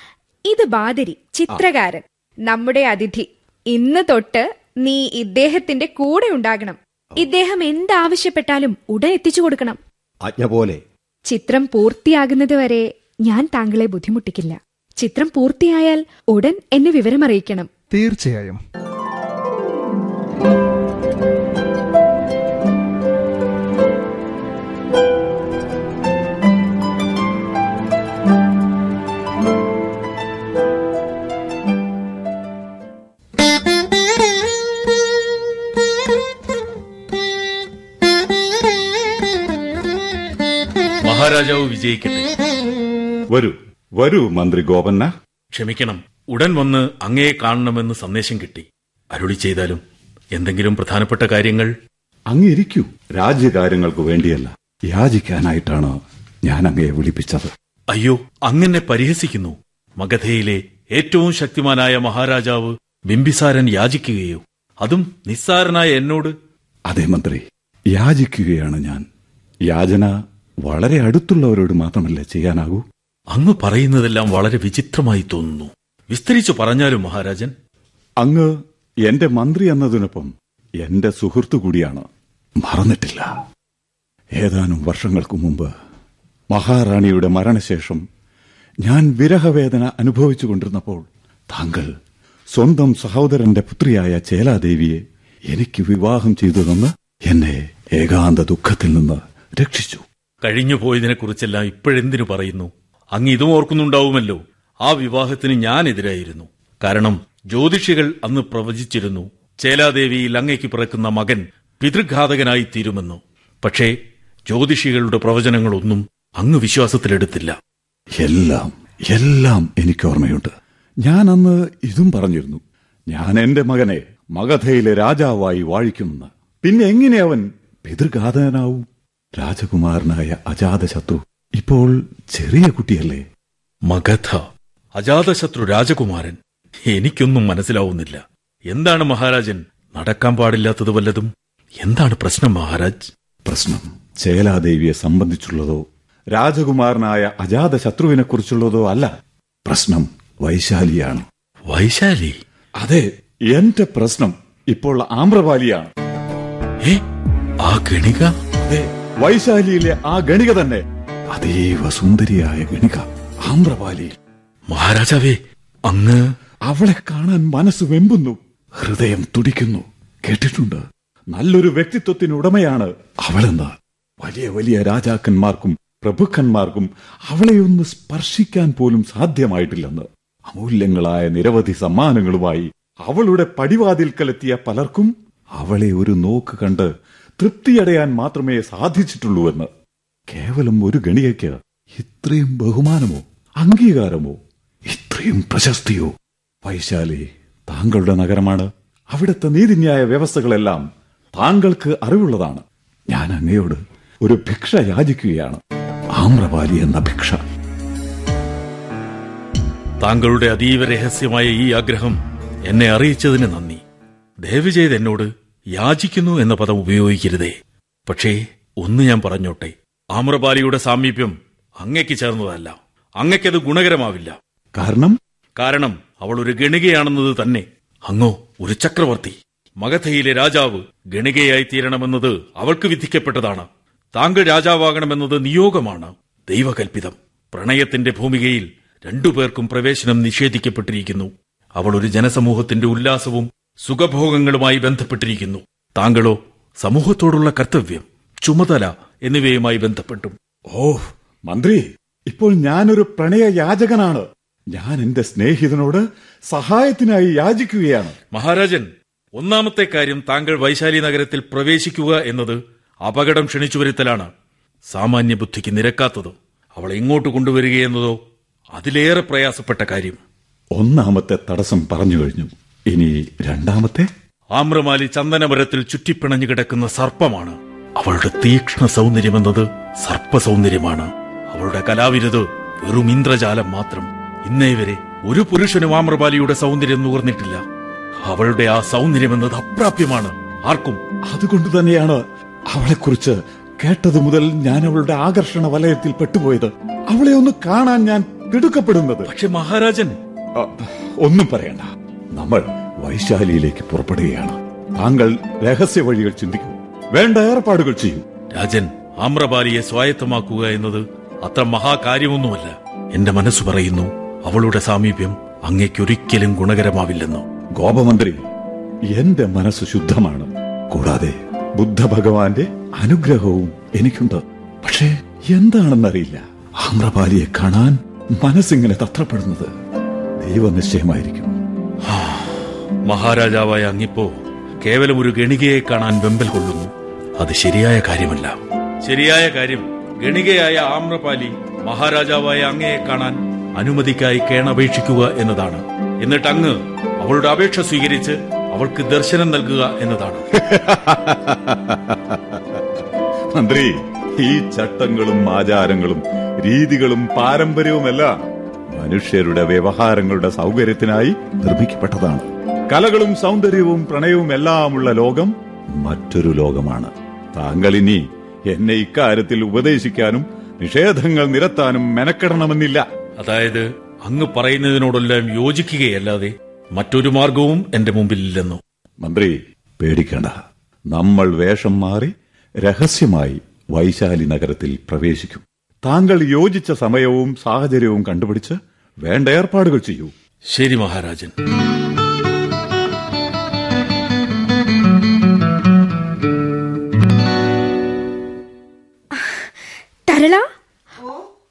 ഇത് ബാദരി ചിത്രകാരൻ. നമ്മുടെ അതിഥി. ഇന്ന് തൊട്ട് നീ ഇദ്ദേഹത്തിന്റെ കൂടെ ഉണ്ടാകണം. ഇദ്ദേഹം എന്താവശ്യപ്പെട്ടാലും ഉടൻ എത്തിച്ചു കൊടുക്കണം. ആജ്ഞ പോലെ. ചിത്രം പൂർത്തിയാകുന്നത് വരെ ഞാൻ താങ്കളെ ബുദ്ധിമുട്ടിക്കില്ല. ചിത്രം പൂർത്തിയായാൽ ഉടൻ എന്നെ വിവരമറിയിക്കണം. തീർച്ചയായും. മഹാരാജാവ് വിജയിക്കട്ടെ. വരൂ വരൂ മന്ത്രി ഗോപന്ന. ക്ഷമിക്കണം ഉടൻ വന്ന് അങ്ങയെ കാണണമെന്ന് സന്ദേശം കിട്ടി. അരുളി ചെയ്താലും എന്തെങ്കിലും പ്രധാനപ്പെട്ട കാര്യങ്ങൾ? അങ്ങിരിക്കൂ രാജ്യകാര്യങ്ങൾക്ക് വേണ്ടിയല്ല. യാചിക്കാനായിട്ടാണ് ഞാൻ അങ്ങയെ വിളിപ്പിച്ചത്. അയ്യോ അങ്ങനെ പരിഹസിക്കുന്നു. മഗധയിലെ ഏറ്റവും ശക്തിമാനായ മഹാരാജാവ് ബിംബിസാരൻ യാചിക്കുകയോ? അതും നിസ്സാരനായ എന്നോട്? അതെ മന്ത്രി. യാചിക്കുകയാണ് ഞാൻ. യാചന വളരെ അടുത്തുള്ളവരോട് മാത്രമല്ലേ ചെയ്യാനാകൂ? അങ്ങ് പറയുന്നതെല്ലാം വളരെ വിചിത്രമായി തോന്നുന്നു. വിസ്തരിച്ചു പറഞ്ഞാലും മഹാരാജൻ? അങ്ങ് എന്റെ മന്ത്രി എന്നതിനൊപ്പം എന്റെ സുഹൃത്തു കൂടിയാണ്. മറന്നിട്ടില്ല. ഏതാനും വർഷങ്ങൾക്ക് മുമ്പ് മഹാറാണിയുടെ മരണശേഷം ഞാൻ വിരഹവേദന അനുഭവിച്ചുകൊണ്ടിരുന്നപ്പോൾ താങ്കൾ സ്വന്തം സഹോദരന്റെ പുത്രിയായ ചേലാദേവിയെ എനിക്ക് വിവാഹം ചെയ്തു തന്ന് എന്നെ ഏകാന്ത ദുഃഖത്തിൽ നിന്ന് രക്ഷിച്ചു. കഴിഞ്ഞു പോയതിനെക്കുറിച്ചെല്ലാം ഇപ്പോഴെന്തിനു പറയുന്നു? അങ്ങ് ഇതും ഓർക്കുന്നുണ്ടാവുമല്ലോ. ആ വിവാഹത്തിന് ഞാനെതിരായിരുന്നു. കാരണം ജ്യോതിഷികൾ അന്ന് പ്രവചിച്ചിരുന്നു ചേലാദേവിയിൽ അങ്ങയ്ക്ക് പിറക്കുന്ന മകൻ പിതൃഘാതകനായി തീരുമെന്നു പക്ഷേ ജ്യോതിഷികളുടെ പ്രവചനങ്ങളൊന്നും അങ്ങ് വിശ്വാസത്തിലെടുത്തില്ല. എല്ലാം എല്ലാം എനിക്ക് ഓർമ്മയുണ്ട്. ഞാൻ അന്ന് ഇതും പറഞ്ഞിരുന്നു. ഞാൻ എന്റെ മകനെ മഗധയിലെ രാജാവായി വാഴിക്കുമെന്ന്. പിന്നെ എങ്ങനെ അവൻ പിതൃഘാതനാവും രാജകുമാരനായ അജാതശത്രു ഇപ്പോൾ ചെറിയ കുട്ടിയല്ലേ? മഗധ അജാതശത്രു രാജകുമാരൻ. എനിക്കൊന്നും മനസ്സിലാവുന്നില്ല. എന്താണ് മഹാരാജൻ? നടക്കാൻ പാടില്ലാത്തത് വല്ലതും? എന്താണ് പ്രശ്നം മഹാരാജ്? പ്രശ്നം ചേലാദേവിയെ സംബന്ധിച്ചുള്ളതോ രാജകുമാരനായ അജാതശത്രുവിനെ കുറിച്ചുള്ളതോ അല്ല. പ്രശ്നം വൈശാലിയാണ്. വൈശാലി? അതെ എന്റെ പ്രശ്നം ഇപ്പോൾ ആമ്രപാലിയാണ്. ആ ഗണിക? അതെ. വൈശാലിയിലെ ആ ഗണിക തന്നെ അതീവ സുന്ദരിയായ ഗണിക ആന്ധ്രപാലി മഹാരാജാവേ അങ്ങ് അവളെ കാണാൻ മനസ്സ് വെമ്പുന്നു ഹൃദയം തുടിക്കുന്നു. കേട്ടിട്ടുണ്ട്? നല്ലൊരു വ്യക്തിത്വത്തിനുടമയാണ് അവളെന്ന്. വലിയ വലിയ രാജാക്കന്മാർക്കും പ്രഭുക്കന്മാർക്കും അവളെ ഒന്ന് സ്പർശിക്കാൻ പോലും സാധ്യമായിട്ടില്ലെന്ന്. അമൂല്യങ്ങളായ നിരവധി സമ്മാനങ്ങളുമായി അവളുടെ പടിവാതിൽക്കലെത്തിയ പലർക്കും അവളെ ഒരു നോക്ക് കണ്ട് തൃപ്തിയടയാൻ മാത്രമേ സാധിച്ചിട്ടുള്ളൂ എന്ന്. കേവലം ഒരു ഗണികയ്ക്ക് ഇത്രയും ബഹുമാനമോ അംഗീകാരമോ ഇത്രയും പ്രശസ്തിയോ? വൈശാലി താങ്കളുടെ നഗരമാണ്. അവിടുത്തെ നീതിന്യായ വ്യവസ്ഥകളെല്ലാം താങ്കൾക്ക് അറിവുള്ളതാണ്. ഞാൻ അങ്ങയോട് ഒരു ഭിക്ഷ യാചിക്കുകയാണ്. ആമ്രപാലി എന്ന ഭിക്ഷ. താങ്കളുടെ അതീവ രഹസ്യമായ ഈ ആഗ്രഹം എന്നെ അറിയിച്ചതിന് നന്ദി. ദയവ് ചെയ്ത് എന്നോട് യാചിക്കുന്നു എന്ന പദം ഉപയോഗിക്കരുതേ. പക്ഷേ ഒന്ന് ഞാൻ പറഞ്ഞോട്ടെ. ആമ്രപാലിയുടെ സാമീപ്യം അങ്ങയ്ക്ക് ചേർന്നതല്ല. അങ്ങയ്ക്കത് ഗുണകരമാവില്ല. കാരണം? കാരണം അവൾ ഒരു ഗണികയാണെന്നത് തന്നെ. അങ്ങോ ഒരു ചക്രവർത്തി. മഗധയിലെ രാജാവ് ഗണികയായി തീരണമെന്നത് അവൾക്ക് വിധിക്കപ്പെട്ടതാണ്. താങ്കൾ രാജാവാകണമെന്നത് നിയോഗമാണ്. ദൈവകൽപിതം പ്രണയത്തിന്റെ ഭൂമികയിൽ രണ്ടുപേർക്കും പ്രവേശനം നിഷേധിക്കപ്പെട്ടിരിക്കുന്നു. അവൾ ഒരു ജനസമൂഹത്തിന്റെ ഉല്ലാസവും സുഖഭോഗങ്ങളുമായി ബന്ധപ്പെട്ടിരിക്കുന്നു. താങ്കളോ സമൂഹത്തോടുള്ള കർത്തവ്യം ചുമതല എന്നിവയുമായി ബന്ധപ്പെട്ടും. ഓ മന്ത്രി ഇപ്പോൾ ഞാനൊരു പ്രണയ യാചകനാണ് ഞാൻ എന്റെ സ്നേഹിതനോട് സഹായത്തിനായി യാചിക്കുകയാണ്. മഹാരാജൻ ഒന്നാമത്തെ കാര്യം താങ്കൾ വൈശാലി നഗരത്തിൽ പ്രവേശിക്കുക എന്നത് അപകടം ക്ഷണിച്ചു വരുത്തലാണ്. സാമാന്യ ബുദ്ധിക്ക് നിരക്കാത്തത്? അവൾ ഇങ്ങോട്ട് കൊണ്ടുവരികയെന്നതോ? അതിലേറെ പ്രയാസപ്പെട്ട കാര്യം. ഒന്നാമത്തെ തടസ്സം പറഞ്ഞു കഴിഞ്ഞു. ഇനി രണ്ടാമത്തെ? ആമ്രമാലി ചന്ദനമരത്തിൽ ചുറ്റിപ്പിണഞ്ഞു കിടക്കുന്ന സർപ്പമാണ്. അവളുടെ തീക്ഷ്ണ സൗന്ദര്യമെന്നത് സർപ്പ സൗന്ദര്യമാണ് അവളുടെ കലാവിരുത് വെറും ഇന്ദ്രജാലം മാത്രം. ഇന്നേ വരെ ഒരു പുരുഷനും ആമ്രപാലിയുടെ സൗന്ദര്യം നുകർന്നിട്ടില്ല. അവളുടെ ആ സൗന്ദര്യമെന്നത് അപ്രാപ്യമാണ്. ആർക്കും? അതുകൊണ്ട് തന്നെയാണ് അവളെക്കുറിച്ച് കേട്ടതു മുതൽ ഞാൻ അവളുടെ ആകർഷണ വലയത്തിൽ പെട്ടുപോയത്. അവളെ ഒന്ന് കാണാൻ ഞാൻ തിടുക്കപ്പെടുന്നത് പക്ഷെ മഹാരാജൻ ഒന്നും പറയണ്ട. നമ്മൾ വൈശാലിയിലേക്ക് പുറപ്പെടുകയാണ്. താങ്കൾ രഹസ്യ വഴികൾ ചിന്തിക്കും. വേണ്ട ഏർപ്പാടുകൾ ചെയ്യും. രാജൻ ആമ്രപാലിയെ സ്വായത്തമാക്കുക എന്നത് അത്ര മഹാകാര്യമൊന്നുമല്ല. എന്റെ മനസ്സ് പറയുന്നു അവളുടെ സാമീപ്യം അങ്ങയ്ക്കൊരിക്കലും ഗുണകരമാവില്ലെന്നോ. ഗോപമന്ത്രി എന്റെ മനസ്സ് ശുദ്ധമാണ്. കൂടാതെ ബുദ്ധ ഭഗവാന്റെ അനുഗ്രഹവും എനിക്കുണ്ട്. പക്ഷേ എന്താണെന്നറിയില്ല. ആമ്രപാലിയെ കാണാൻ മനസ്സിങ്ങനെ തത്രപ്പെടുന്നത് ദൈവനിശ്ചയമായിരിക്കും. മഹാരാജാവായ അങ്ങിപ്പോ കേവലം ഒരു ഗണികയെ കാണാൻ വെമ്പൽ കൊള്ളുന്നു. അത് ശരിയായ കാര്യമല്ല. ശരിയായ കാര്യം. ഗണികയായ ആമ്രപാലി മഹാരാജാവായ അങ്ങയെ കാണാൻ അനുമതിക്കായി കേണപേക്ഷിക്കുക എന്നതാണ്. എന്നിട്ട് അങ്ങ് അവളുടെ അപേക്ഷ സ്വീകരിച്ച് അവൾക്ക് ദർശനം നൽകുക എന്നതാണ്. മന്ത്രി ഈ ചട്ടങ്ങളും ആചാരങ്ങളും രീതികളും പാരമ്പര്യവുമെല്ലാം മനുഷ്യരുടെ വ്യവഹാരങ്ങളുടെ സൗകര്യത്തിനായി നിർമ്മിക്കപ്പെട്ടതാണ്. കലകളും സൗന്ദര്യവും പ്രണയവും എല്ലാമുള്ള ലോകം മറ്റൊരു ലോകമാണ്. താങ്കൾ ഇനി എന്നെ ഇക്കാര്യത്തിൽ ഉപദേശിക്കാനും നിഷേധങ്ങൾ നിരത്താനും മെനക്കെടണമെന്നില്ല. അതായത് അങ്ങ് പറയുന്നതിനോടെല്ലാം യോജിക്കുകയല്ലാതെ മറ്റൊരു മാർഗവും എന്റെ മുമ്പിലില്ലെന്നു. മന്ത്രി പേടിക്കേണ്ട. നമ്മൾ വേഷം മാറി രഹസ്യമായി വൈശാലി നഗരത്തിൽ പ്രവേശിക്കും. താങ്കൾ യോജിച്ച സമയവും സാഹചര്യവും കണ്ടുപിടിച്ച് വേണ്ട ഏർപ്പാടുകൾ ചെയ്യൂ. ശരി മഹാരാജൻ.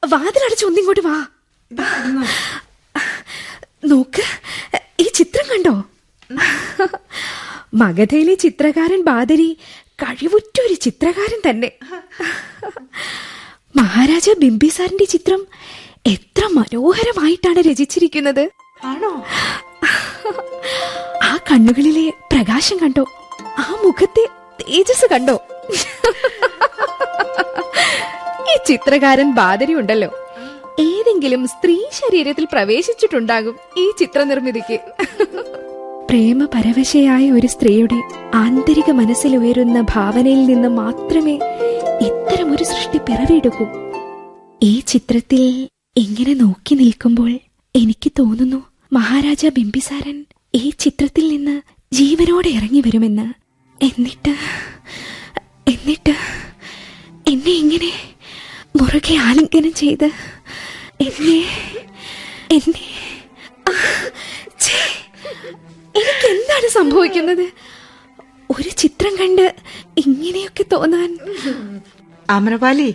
വാതിലടച്ച് ഒന്നിങ്ങോട്ട് വാ. നോക്ക് ഈ ചിത്രം കണ്ടോ? മഗധയിലെ ചിത്രകാരൻ ബാദരി കഴിവുറ്റ ഒരു ചിത്രകാരൻ തന്നെ. മഹാരാജ ബിംബിസാറിന്റെ ചിത്രം എത്ര മനോഹരമായിട്ടാണ് രചിച്ചിരിക്കുന്നത്. ആണോ? ആ കണ്ണുകളിലെ പ്രകാശം കണ്ടോ? ആ മുഖത്തെ തേജസ് കണ്ടോ? ചിത്രകാരൻ ബാദരി ഉണ്ടല്ലോ ഏതെങ്കിലും സ്ത്രീ ശരീരത്തിൽ പ്രവേശിച്ചിട്ടുണ്ടാകും ഈ ചിത്രനിർമ്മിതിക്ക്. പ്രേമപരവശയായ ഒരു സ്ത്രീയുടെ ആന്തരിക മനസ്സിൽ ഉയരുന്ന ഭാവനയിൽ നിന്ന് മാത്രമേ ഇത്തരം ഒരു സൃഷ്ടി പിറവിയെടുക്കൂ. ഈ ചിത്രത്തിൽ ഇങ്ങനെ നോക്കി നിൽക്കുമ്പോൾ എനിക്ക് തോന്നുന്നു മഹാരാജ ബിംബിസാരൻ ഈ ചിത്രത്തിൽ നിന്ന് ജീവനോടെ ഇറങ്ങി വരുമെന്ന്. എന്നിട്ട് എന്നിട്ട് എന്നെ ഇങ്ങനെ മുറുകെ ആലിംഗനം ചെയ്ത് എന്നെ എന്നെ എനിക്ക് എന്താണ് സംഭവിക്കുന്നത്? ഒരു ചിത്രം കണ്ട് ഇങ്ങനെയൊക്കെ തോന്നാൻ അമരപാലി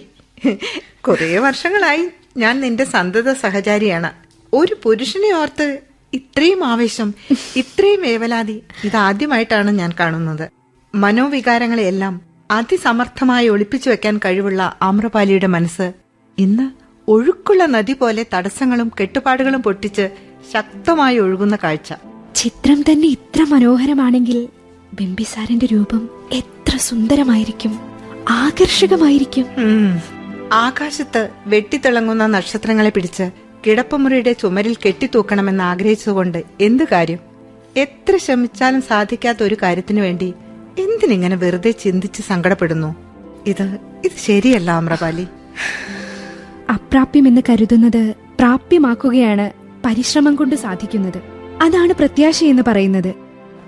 കുറേ വർഷങ്ങളായി ഞാൻ നിന്റെ സന്തത സഹചാരിയാണ്. ഒരു പുരുഷനെ ഓർത്ത് ഇത്രയും ആവേശം ഇത്രയും വേവലാതി ഇതാദ്യമായിട്ടാണ് ഞാൻ കാണുന്നത്. മനോവികാരങ്ങളെയെല്ലാം അതിസമർത്ഥമായി ഒളിപ്പിച്ചു വെക്കാൻ കഴിവുള്ള ആമ്രപാലിയുടെ മനസ്സ് ഇന്ന് ഒഴുക്കുള്ള നദി പോലെ തടസ്സങ്ങളും കെട്ടുപാടുകളും പൊട്ടിച്ച് ശക്തമായി ഒഴുകുന്ന കാഴ്ച. ചിത്രം തന്നെ ഇത്ര മനോഹരമാണെങ്കിൽ ബിംബിസാരന്റെ രൂപം എത്ര സുന്ദരമായിരിക്കും. ആകർഷകമായിരിക്കും. ആകാശത്ത് വെട്ടിത്തിളങ്ങുന്ന നക്ഷത്രങ്ങളെ പിടിച്ച് കിടപ്പമുറിയുടെ ചുമരിൽ കെട്ടിത്തൂക്കണമെന്ന് ആഗ്രഹിച്ചതുകൊണ്ട് എന്തു കാര്യം? എത്ര ശ്രമിച്ചാലും സാധിക്കാത്ത ഒരു കാര്യത്തിനു വേണ്ടി എന്തിനിങ്ങനെ വെറുതെ ചിന്തിച്ച് സങ്കടപ്പെടുന്നു? ഇത് ഇത് ശരിയല്ല ആമ്രപാലി അപ്രാപ്യമെന്ന് കരുതുന്നത് പ്രാപ്യമാക്കുകയാണ് പരിശ്രമം കൊണ്ട് സാധിക്കുന്നത്. അതാണ് പ്രത്യാശ എന്ന് പറയുന്നത്.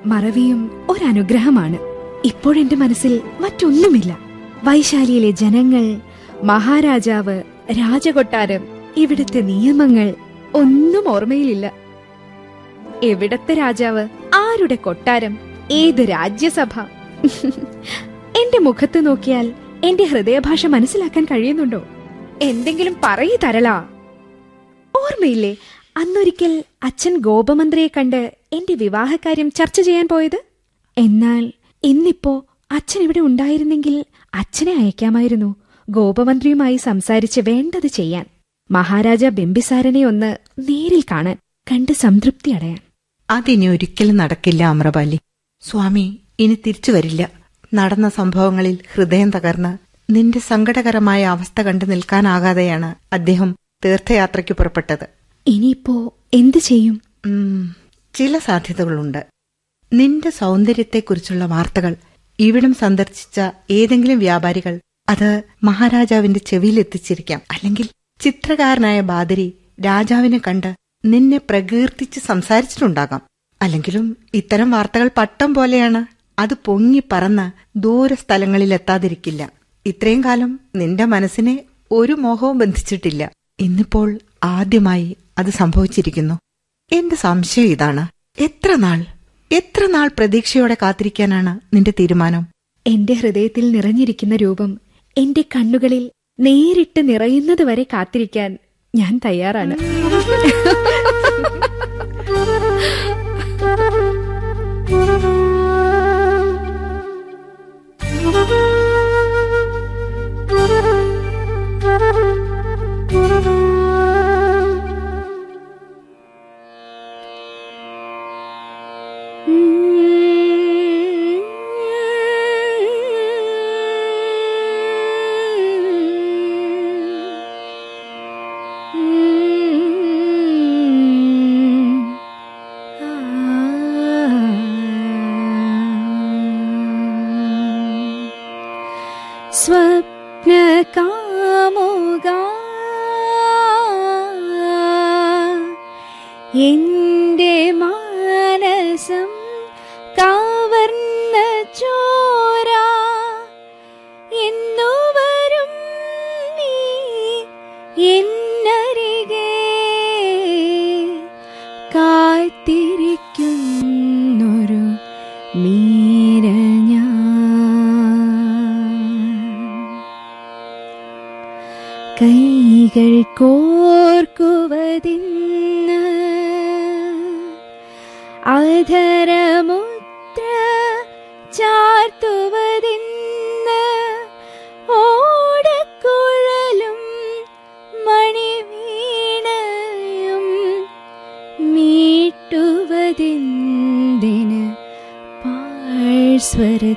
മറവിയും ഒരനുഗ്രഹമാണ്. ഇപ്പോഴെന്റെ മനസ്സിൽ മറ്റൊന്നുമില്ല. വൈശാലിയിലെ ജനങ്ങൾ മഹാരാജാവ് രാജകൊട്ടാരം ഇവിടുത്തെ നിയമങ്ങൾ ഒന്നും ഓർമ്മയിലില്ല. എവിടത്തെ രാജാവ് ആരുടെ കൊട്ടാരം ഏത് രാജ്യസഭ? എന്റെ മുഖത്ത് നോക്കിയാൽ എന്റെ ഹൃദയഭാഷ മനസ്സിലാക്കാൻ കഴിയുന്നുണ്ടോ? എന്തെങ്കിലും പറയൂ തരളാ. ഓർമ്മയില്ലേ അന്നൊരിക്കൽ അച്ഛൻ ഗോപമന്ത്രിയെ കണ്ട് എന്റെ വിവാഹകാര്യം ചർച്ച ചെയ്യാൻ പോയത്? എന്നാൽ ഇന്നിപ്പോ അച്ഛൻ ഇവിടെ ഉണ്ടായിരുന്നെങ്കിൽ അച്ഛനെ അയക്കാമായിരുന്നു ഗോപമന്ത്രിയുമായി സംസാരിച്ച് വേണ്ടത് ചെയ്യാൻ. മഹാരാജ ബിംബിസാരനെ ഒന്ന് നേരിൽ കാണാൻ കണ്ട് സംതൃപ്തി അടയാൻ. അതിനി ഒരിക്കലും നടക്കില്ല അമ്രപാലി. സ്വാമി ഇനി തിരിച്ചു വരില്ല. നടന്ന സംഭവങ്ങളിൽ ഹൃദയം തകർന്ന് നിന്റെ സങ്കടകരമായ അവസ്ഥ കണ്ടു നിൽക്കാനാകാതെയാണ് അദ്ദേഹം തീർത്ഥയാത്രയ്ക്ക് പുറപ്പെട്ടത്. ഇനിയിപ്പോ എന്തു ചെയ്യും? ചില സാധ്യതകളുണ്ട്. നിന്റെ സൗന്ദര്യത്തെക്കുറിച്ചുള്ള വാർത്തകൾ ഇവിടം സന്ദർശിച്ച ഏതെങ്കിലും വ്യാപാരികൾ അത് മഹാരാജാവിന്റെ ചെവിയിൽ എത്തിച്ചിരിക്കാം. അല്ലെങ്കിൽ ചിത്രകാരനായ ബാദരി രാജാവിനെ കണ്ട് നിന്നെ പ്രകീർത്തിച്ച് സംസാരിച്ചിട്ടുണ്ടാകാം. അല്ലെങ്കിലും ഇത്തരം വാർത്തകൾ പട്ടം പോലെയാണ്. അത് പൊങ്ങി പറന്ന് ദൂരസ്ഥലങ്ങളിലെത്താതിരിക്കില്ല. ഇത്രയും കാലം നിന്റെ മനസ്സിനെ ഒരു മോഹവും ബന്ധിച്ചിട്ടില്ല. ഇന്നിപ്പോൾ ആദ്യമായി അത് സംഭവിച്ചിരിക്കുന്നു. എന്റെ സംശയം ഇതാണ്. എത്ര നാൾ എത്ര നാൾ പ്രതീക്ഷയോടെ കാത്തിരിക്കാനാണ് നിന്റെ തീരുമാനം? എന്റെ ഹൃദയത്തിൽ നിറഞ്ഞിരിക്കുന്ന രൂപം എന്റെ കണ്ണുകളിൽ നേരിട്ട് നിറയുന്നത് വരെ കാത്തിരിക്കാൻ ഞാൻ തയ്യാറാണ്. Thank you. Sweetie.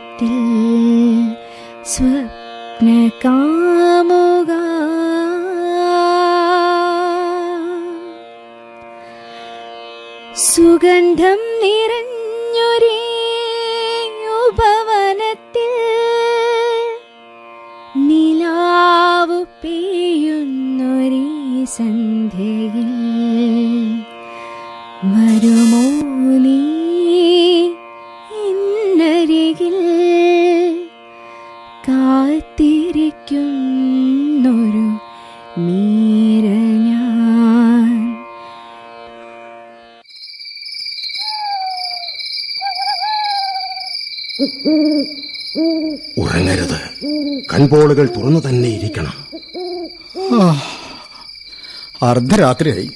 കൺപോളുകൾ തുറന്നു തന്നെ ഇരിക്കണം. അർദ്ധരാത്രിയായി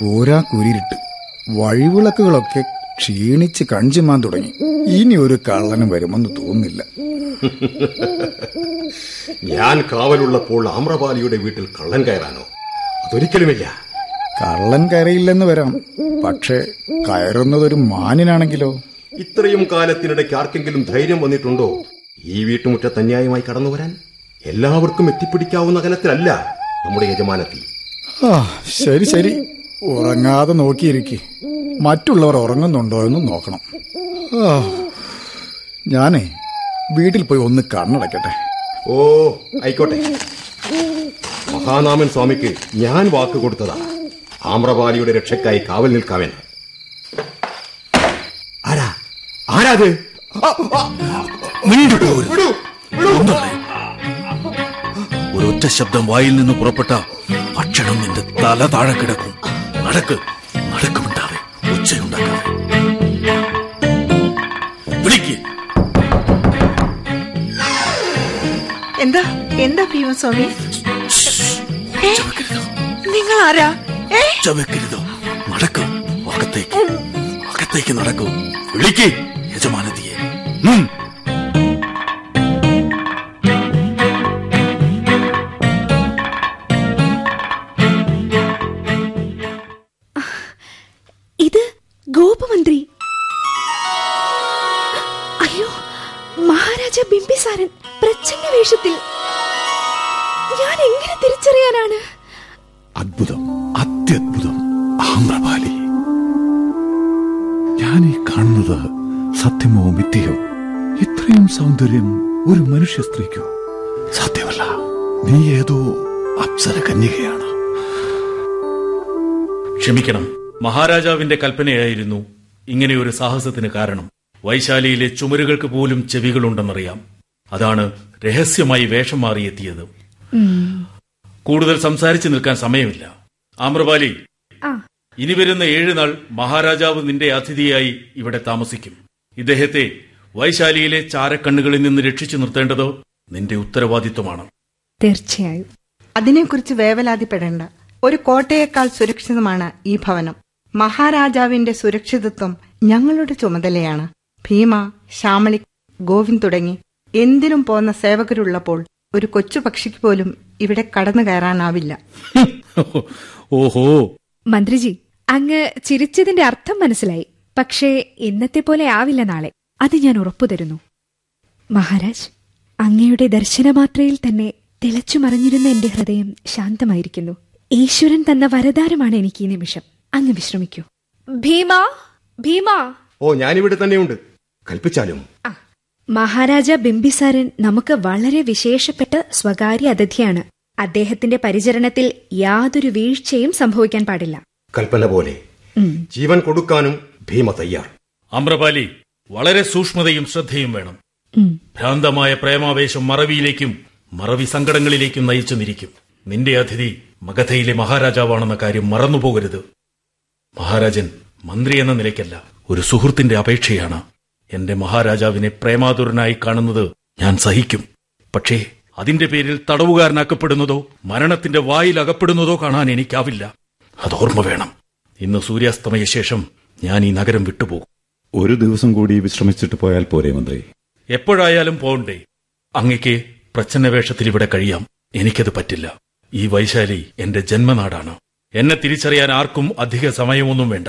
കൂരാ കുരിട്ട് വഴിവിളക്കുകളൊക്കെ ക്ഷീണിച്ച് കഞ്ചുമാൻ തുടങ്ങി. ഇനി ഒരു കള്ളനും വരുമെന്ന് തോന്നുന്നില്ല. ഞാൻ കാവലുള്ളപ്പോൾ ആമ്രപാലിയുടെ വീട്ടിൽ കള്ളൻ കയറാനോ? അതൊരിക്കലുമില്ല. കള്ളൻ കയറിയില്ലെന്ന് വരാം. പക്ഷേ കയറുന്നതൊരു മാനിനാണെങ്കിലോ ഇത്രയും കാലത്തിനിടയ്ക്ക് ആർക്കെങ്കിലും ധൈര്യം വന്നിട്ടുണ്ടോ? ഈ വീട്ടുമുറ്റത്ത് അന്യായമായി കടന്നു വരാൻ എല്ലാവർക്കും എത്തിപ്പിടിക്കാവുന്ന കലത്തിലല്ല നമ്മുടെ യജമാനത്തി. ആ ശരി ശരി. ഉറങ്ങാതെ നോക്കിയിരിക്കെ. മറ്റുള്ളവർ ഉറങ്ങുന്നുണ്ടോ എന്ന് നോക്കണം. ഞാനേ വീട്ടിൽ പോയി ഒന്ന് കണ്ണടക്കട്ടെ. ഓ ആയിക്കോട്ടെ. മഹാനാമൻ സ്വാമിക്ക് ഞാൻ വാക്ക് കൊടുത്തതാ. ആമ്രപാലിയുടെ രക്ഷയ്ക്കായി കാവൽ നിൽക്കാവൻ ആരാ? ആരാത്? ഒരൊറ്റ ശബ്ദം വായിൽ നിന്ന് പുറപ്പെട്ട ഭക്ഷണം നിന്റെ തല താഴെ കിടക്കും. നടക്ക് നടക്കുമുണ്ടാവേ ഉച്ചയുണ്ടാക്കാതെ വിളിക്ക്. എന്താ എന്താ ഭീമസ്വാമി? നിങ്ങൾ ആരാ ചവക്കരുതോ നടക്കൂ അകത്തേക്ക് അകത്തേക്ക് നടക്കൂ. വിളിക്ക് യജമാനത്തിയെ ഒരു മനുഷ്യ സ്ത്രീക്കോ? സത്യമല്ല. നീ ഏതോ അപ്സര കന്യകയാണ്. ക്ഷമിക്കണം. മഹാരാജാവിന്റെ കൽപ്പനയായിരുന്നു ഇങ്ങനെ ഒരു സാഹസത്തിന് കാരണം. വൈശാലിയിലെ ചുമരുകൾക്ക് പോലും ചെവികളുണ്ടെന്നറിയാം. അതാണ് രഹസ്യമായി വേഷം മാറിയെത്തിയത്. കൂടുതൽ സംസാരിച്ചു നിൽക്കാൻ സമയമില്ല. ആമ്രപാലി ആ. ഇനി വരുന്ന ഏഴ് നാൾ മഹാരാജാവ് നിന്റെ അതിഥിയായി ഇവിടെ താമസിക്കും. ഇദ്ദേഹത്തെ വൈശാലിയിലെ ചാരക്കണ്ണുകളിൽ നിന്ന് രക്ഷിച്ചു നിർത്തേണ്ടത് നിന്റെ ഉത്തരവാദിത്വമാണ്. തീർച്ചയായും. അതിനെക്കുറിച്ച് വേവലാതിപ്പെടേണ്ട. ഒരു കോട്ടയേക്കാൾ സുരക്ഷിതമാണ് ഈ ഭവനം. മഹാരാജാവിന്റെ സുരക്ഷിതത്വം ഞങ്ങളുടെ ചുമതലയാണ്. ഭീമ ശ്യാമളി ഗോവിന്ദ് തുടങ്ങി എന്തിനും പോന്ന സേവകരുള്ളപ്പോൾ ഒരു കൊച്ചു പക്ഷിക്ക് പോലും ഇവിടെ കടന്നു കയറാനാവില്ല. ഓഹോ. മന്ത്രിജി അങ്ങ് ചിരിച്ചതിന്റെ അർത്ഥം മനസ്സിലായി. പക്ഷേ ഇന്നത്തെ പോലെ ആവില്ല നാളെ. അത് ഞാൻ ഉറപ്പു തരുന്നു. മഹാരാജ് അങ്ങയുടെ ദർശനമാത്രയിൽ തന്നെ തിളച്ചു മറിഞ്ഞിരുന്ന എന്റെ ഹൃദയം ശാന്തമായിരിക്കുന്നു. ഈശ്വരൻ തന്ന വരദാനമാണ് എനിക്ക് ഈ നിമിഷം. അങ്ങ് വിശ്രമിക്കൂ. ഭീമ ഭീമ. ഓ ഞാനിവിടെ തന്നെയുണ്ട്. കൽപ്പിച്ചാലും. മഹാരാജ ബിംബിസാരൻ നമുക്ക് വളരെ വിശേഷപ്പെട്ട സ്വകാര്യ അതിഥിയാണ്. അദ്ദേഹത്തിന്റെ പരിചരണത്തിൽ യാതൊരു വീഴ്ചയും സംഭവിക്കാൻ പാടില്ല. കൽപ്പന പോലെ. ജീവൻ കൊടുക്കാനും ഭീമ തയ്യാർ. അമ്രപാലി വളരെ സൂക്ഷ്മതയും ശ്രദ്ധയും വേണം. ഭ്രാന്തമായ പ്രേമാവേശം മറവിയിലേക്കും മറവി സങ്കടങ്ങളിലേക്കും നയിച്ചു നിരിക്കും. നിന്റെ അതിഥി മഗധയിലെ മഹാരാജാവാണെന്ന കാര്യം മറന്നുപോകരുത്. മഹാരാജൻ മന്ത്രി എന്ന നിലയ്ക്കല്ല ഒരു സുഹൃത്തിന്റെ അപേക്ഷയാണ്. എന്റെ മഹാരാജാവിനെ പ്രേമാതുരനായി കാണുന്നത് ഞാൻ സഹിക്കും. പക്ഷേ അതിന്റെ പേരിൽ തടവുകാരനാക്കപ്പെടുന്നതോ മരണത്തിന്റെ വായിൽ അകപ്പെടുന്നതോ കാണാൻ എനിക്കാവില്ല. അത് ഓർമ്മ വേണം. ഇന്ന് സൂര്യാസ്തമയ ശേഷം ഞാൻ ഈ നഗരം വിട്ടുപോകും. ഒരു ദിവസം കൂടി വിശ്രമിച്ചിട്ട് പോയാൽ പോരെ മന്ത്രി. എപ്പോഴായാലും പോകണ്ടേ അങ്ങയ്ക്ക് പ്രച്ഛന്നവേഷത്തിൽ ഇവിടെ കഴിയാം. എനിക്കത് പറ്റില്ല. ഈ വൈശാലി എന്റെ ജന്മനാടാണ്. എന്നെ തിരിച്ചറിയാൻ ആർക്കും അധിക സമയമൊന്നും വേണ്ട.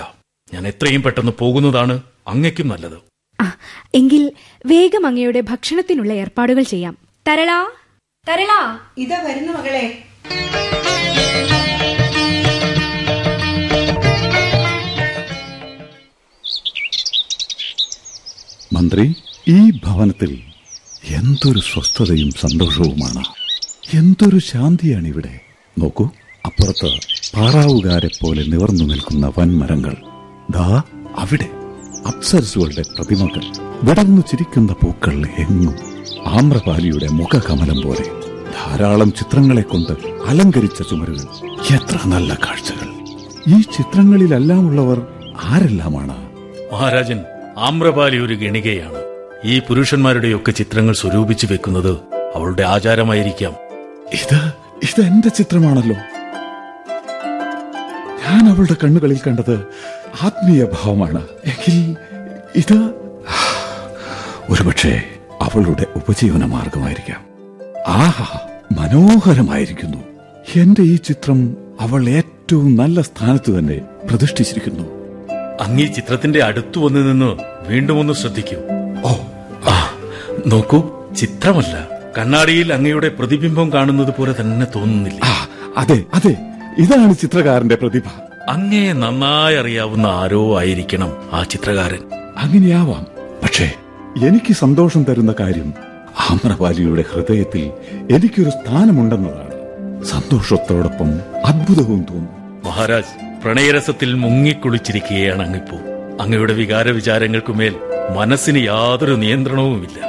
ഞാൻ എത്രയും പെട്ടെന്ന് പോകുന്നതാണ് അങ്ങയ്ക്കും നല്ലത്. എങ്കിൽ വേഗം അങ്ങയുടെ ഭക്ഷണത്തിനുള്ള ഏർപ്പാടുകൾ ചെയ്യാം. തരളാ? തരളാ? ഇതാ വരുന്നു മകളെ. മന്ത്രി ഈ ഭവനത്തിൽ എന്തൊരു സ്വസ്ഥതയും സന്തോഷവുമാണ്. എന്തൊരു ശാന്തിയാണ് ഇവിടെ നോക്കൂ അപ്പുറത്ത് പാറാവുകാരെ പോലെ നിവർന്നു നിൽക്കുന്ന വൻമരങ്ങൾ. ദാ അവിടെ അപ്സരസുകളുടെ പ്രതിമകൾ. വിടർന്നു ചിരിക്കുന്ന പൂക്കൾ എങ്ങും ആമ്രപാലിയുടെ മുഖകമലം പോലെ. ധാരാളം ചിത്രങ്ങളെ കൊണ്ട് അലങ്കരിച്ച ചുമരുകൾ. എത്ര നല്ല കാഴ്ചകൾ. ഈ ചിത്രങ്ങളിലെല്ലാം ഉള്ളവർ ആരെല്ലാമാണ്? മഹാരാജൻ ആമ്രപാലി ഒരു ഗണികയാണ്. ഈ പുരുഷന്മാരുടെയൊക്കെ ചിത്രങ്ങൾ സ്വരൂപിച്ചു വെക്കുന്നത് അവളുടെ ആചാരമായിരിക്കാം. ഇത് ഇത് എന്റെ ചിത്രമാണല്ലോ. ഞാൻ അവളുടെ കണ്ണുകളിൽ കണ്ടത് ആത്മീയ ഭാവമാണ്. എങ്കിൽ ഇത് ഒരുപക്ഷെ അവളുടെ ഉപജീവന മാർഗമായിരിക്കാം. ആഹാ മനോഹരമായിരിക്കുന്നു. എന്റെ ഈ ചിത്രം അവൾ ഏറ്റവും നല്ല സ്ഥാനത്ത് തന്നെ പ്രതിഷ്ഠിച്ചിരിക്കുന്നു. അങ്ങീ ചിത്രത്തിന്റെ അടുത്തു വന്നു നിന്ന് വീണ്ടും ഒന്ന് ശ്രദ്ധിക്കൂ. ഓ. ആ നോക്കൂ ചിത്രമല്ല. കണ്ണാടിയിൽ അങ്ങയുടെ പ്രതിബിംബം കാണുന്നത് പോലെ തന്നെ തോന്നുന്നില്ല. അതെ അതെ. ഇതാണ് ചിത്രകാരന്റെ പ്രതിഭ. അങ്ങയെ നന്നായി അറിയാവുന്ന ആരോ ആയിരിക്കണം ആ ചിത്രകാരൻ. അങ്ങനെയാവാം. പക്ഷേ എനിക്ക് സന്തോഷം തരുന്ന കാര്യം ആമ്രപാലിയുടെ ഹൃദയത്തിൽ എനിക്കൊരു സ്ഥാനമുണ്ടെന്നതാണ്. സന്തോഷത്തോടൊപ്പം അത്ഭുതവും തോന്നും. മഹാരാജ് പ്രണയരസത്തിൽ മുങ്ങിക്കുളിച്ചിരിക്കുകയാണ് അങ്ങിപ്പോ. അങ്ങയുടെ വികാര വിചാരങ്ങൾക്കുമേൽ മനസ്സിന് യാതൊരു നിയന്ത്രണവുമില്ല.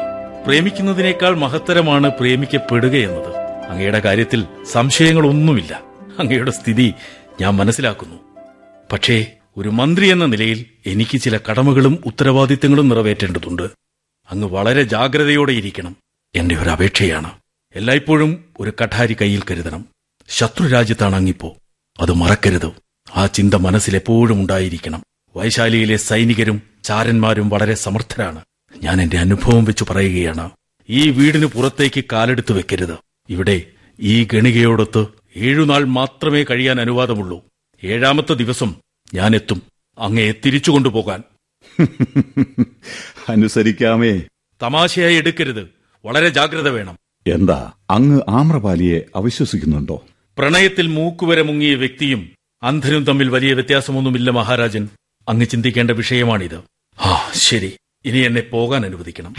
പ്രേമിക്കുന്നതിനേക്കാൾ മഹത്തരമാണ് പ്രേമിക്കപ്പെടുക എന്നത് അങ്ങയുടെ കാര്യത്തിൽ സംശയങ്ങളൊന്നുമില്ല. അങ്ങയുടെ സ്ഥിതി ഞാൻ മനസ്സിലാക്കുന്നു. പക്ഷേ ഒരു മന്ത്രി എന്ന നിലയിൽ എനിക്ക് ചില കടമകളും ഉത്തരവാദിത്തങ്ങളും നിറവേറ്റേണ്ടതുണ്ട്. അങ്ങ് വളരെ ജാഗ്രതയോടെ ഇരിക്കണം. എന്റെ ഒരു അപേക്ഷയാണ്. എല്ലായ്പ്പോഴും ഒരു കഠാരി കയ്യിൽ കരുതണം. ശത്രുരാജ്യത്താണ് അങ്ങിപ്പോ. അത് മറക്കരുത്. ആ ചിന്ത മനസ്സിൽ എപ്പോഴും ഉണ്ടായിരിക്കണം. വൈശാലിയിലെ സൈനികരും ചാരന്മാരും വളരെ സമർത്ഥരാണ്. ഞാൻ എന്റെ അനുഭവം വെച്ച് പറയുകയാണ്. ഈ വീടിന് പുറത്തേക്ക് കാലെടുത്തു വെക്കരുത്. ഇവിടെ ഈ ഗണികയോടൊത്ത് ഏഴുനാൾ മാത്രമേ കഴിയാൻ അനുവാദമുള്ളൂ. ഏഴാമത്തെ ദിവസം ഞാൻ എത്തും. അങ്ങയെ തിരിച്ചു കൊണ്ടുപോകാൻ. അനുസരിക്കാമേ. തമാശയായി എടുക്കരുത്. വളരെ ജാഗ്രത വേണം. എന്താ അങ്ങ് ആമ്രപാലിയെ അവിശ്വസിക്കുന്നുണ്ടോ? പ്രണയത്തിൽ മൂക്കുവരെ മുങ്ങിയ വ്യക്തിയും അന്ധനും തമ്മിൽ വലിയ വ്യത്യാസമൊന്നുമില്ല മഹാരാജൻ. അങ്ങ് ചിന്തിക്കേണ്ട വിഷയമാണിത്. ആ ശരി. ഇനി എന്നെ പോകാൻ അനുവദിക്കണം.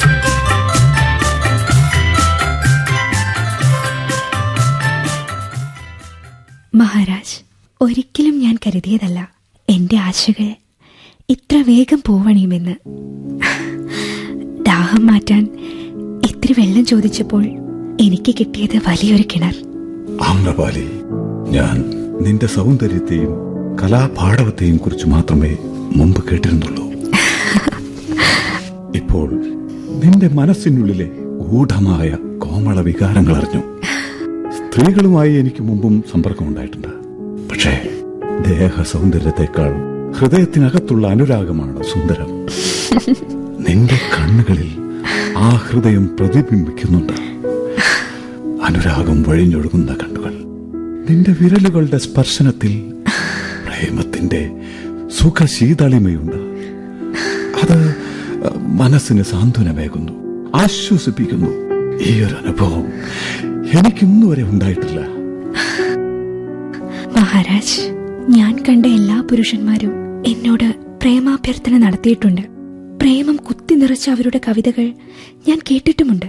മഹാരാജ് ഒരിക്കലും ഞാൻ കരുതിയതല്ല. എന്റെ ആശകൾ ഇത്ര വേഗം പോവണിയുമെന്ന്. ദാഹം മാറ്റാൻ ഇത്തിരി വെള്ളം ചോദിച്ചപ്പോൾ എനിക്ക് കിട്ടിയത് വലിയൊരു കിണർ. ആമ്രപാലി ഞാൻ നിന്റെ സൗന്ദര്യത്തെയും കലാപാഠവത്തെയും കുറിച്ച് മാത്രമേ മുമ്പ് കേട്ടിരുന്നുള്ളൂ. ഇപ്പോൾ നിന്റെ മനസ്സിനുള്ളിലെ ഗൂഢമായ കോമള വികാരങ്ങൾ അറിഞ്ഞു. സ്ത്രീകളുമായി എനിക്ക് മുമ്പും സമ്പർക്കം ഉണ്ടായിട്ടുണ്ട്. പക്ഷേ ദേഹ സൗന്ദര്യത്തെക്കാൾ ഹൃദയത്തിനകത്തുള്ള അനുരാഗമാണ് സുന്ദരം. നിന്റെ കണ്ണുകളിൽ ആ ഹൃദയം പ്രതിബിംബിക്കുന്നുണ്ട്. അനുരാഗം വഴിഞ്ഞൊഴുകുന്ന കണ്ണുകൾ. നിന്റെ വിരലുകളുടെ സ്പർശനത്തിൽ പ്രേമത്തിന്റെ സുഖശീതളിമയുണ്ട്. അത് മനസ്സിന് സാന്ത്വനമേകുന്നു. ആശ്വസിപ്പിക്കുന്നു. ഈ ഒരു അനുഭവം എനിക്കിന്നു വരെ ഉണ്ടായിട്ടില്ല. മഹാരാജ് ഞാൻ കണ്ട എല്ലാ പുരുഷന്മാരും എന്നോട് പ്രേമാഭ്യർത്ഥന നടത്തിയിട്ടുണ്ട്. പ്രേമം കുത്തി നിറച്ച അവരുടെ കവിതകൾ ഞാൻ കേട്ടിട്ടുമുണ്ട്.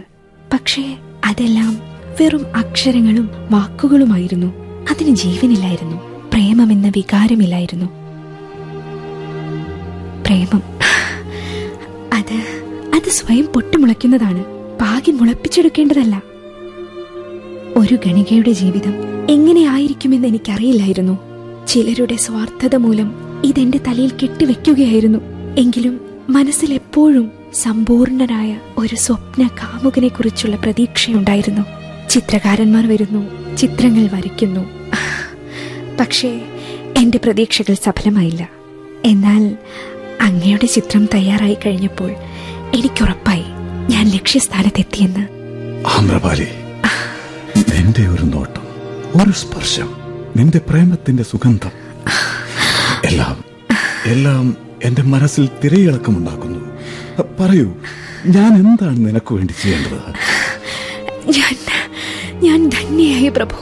പക്ഷേ അതെല്ലാം വെറും അക്ഷരങ്ങളും വാക്കുകളുമായിരുന്നു. അതിന് ജീവനില്ലായിരുന്നു. പ്രേമമെന്ന വികാരമില്ലായിരുന്നു. പ്രേമം. അത് അത് സ്വയം പൊട്ടിമുളയ്ക്കുന്നതാണ്. പാകി മുളപ്പിച്ചെടുക്കേണ്ടതല്ല. ഒരു ഗണികയുടെ ജീവിതം എങ്ങനെയായിരിക്കുമെന്ന് എനിക്കറിയില്ലായിരുന്നു. ചിലരുടെ സ്വാർത്ഥത മൂലം ഇതെന്റെ തലയിൽ കെട്ടിവെക്കുകയായിരുന്നു. എങ്കിലും മനസ്സിൽ എപ്പോഴും സമ്പൂർണനായ ഒരു സ്വപ്ന കാമുകനെ കുറിച്ചുള്ള പ്രതീക്ഷയുണ്ടായിരുന്നു. ചിത്രകാരന്മാർ വരുന്നു ചിത്രങ്ങൾ വരയ്ക്കുന്നു. പക്ഷേ എന്റെ പ്രതീക്ഷകൾ സഫലമായില്ല. എന്നാൽ അങ്ങയുടെ ചിത്രം തയ്യാറായി കഴിഞ്ഞപ്പോൾ എനിക്കുറപ്പായി ഞാൻ ലക്ഷ്യസ്ഥാനത്തെത്തിയെന്ന്. ആമ്രപാലി നിന്റെ ഒരു നോട്ടം ഒരു സ്പർശം നിന്റെ പ്രേമത്തിന്റെ സുഗന്ധം. എല്ലാം എല്ലാം എന്റെ മനസ്സിൽ തിരയിളക്കമുണ്ടാക്കുന്നു. പറയൂ ഞാൻ എന്താണ് നിനക്ക് വേണ്ടി ചെയ്യേണ്ടത്? ഞാൻ ഞാൻ ധന്യയായി പ്രഭു.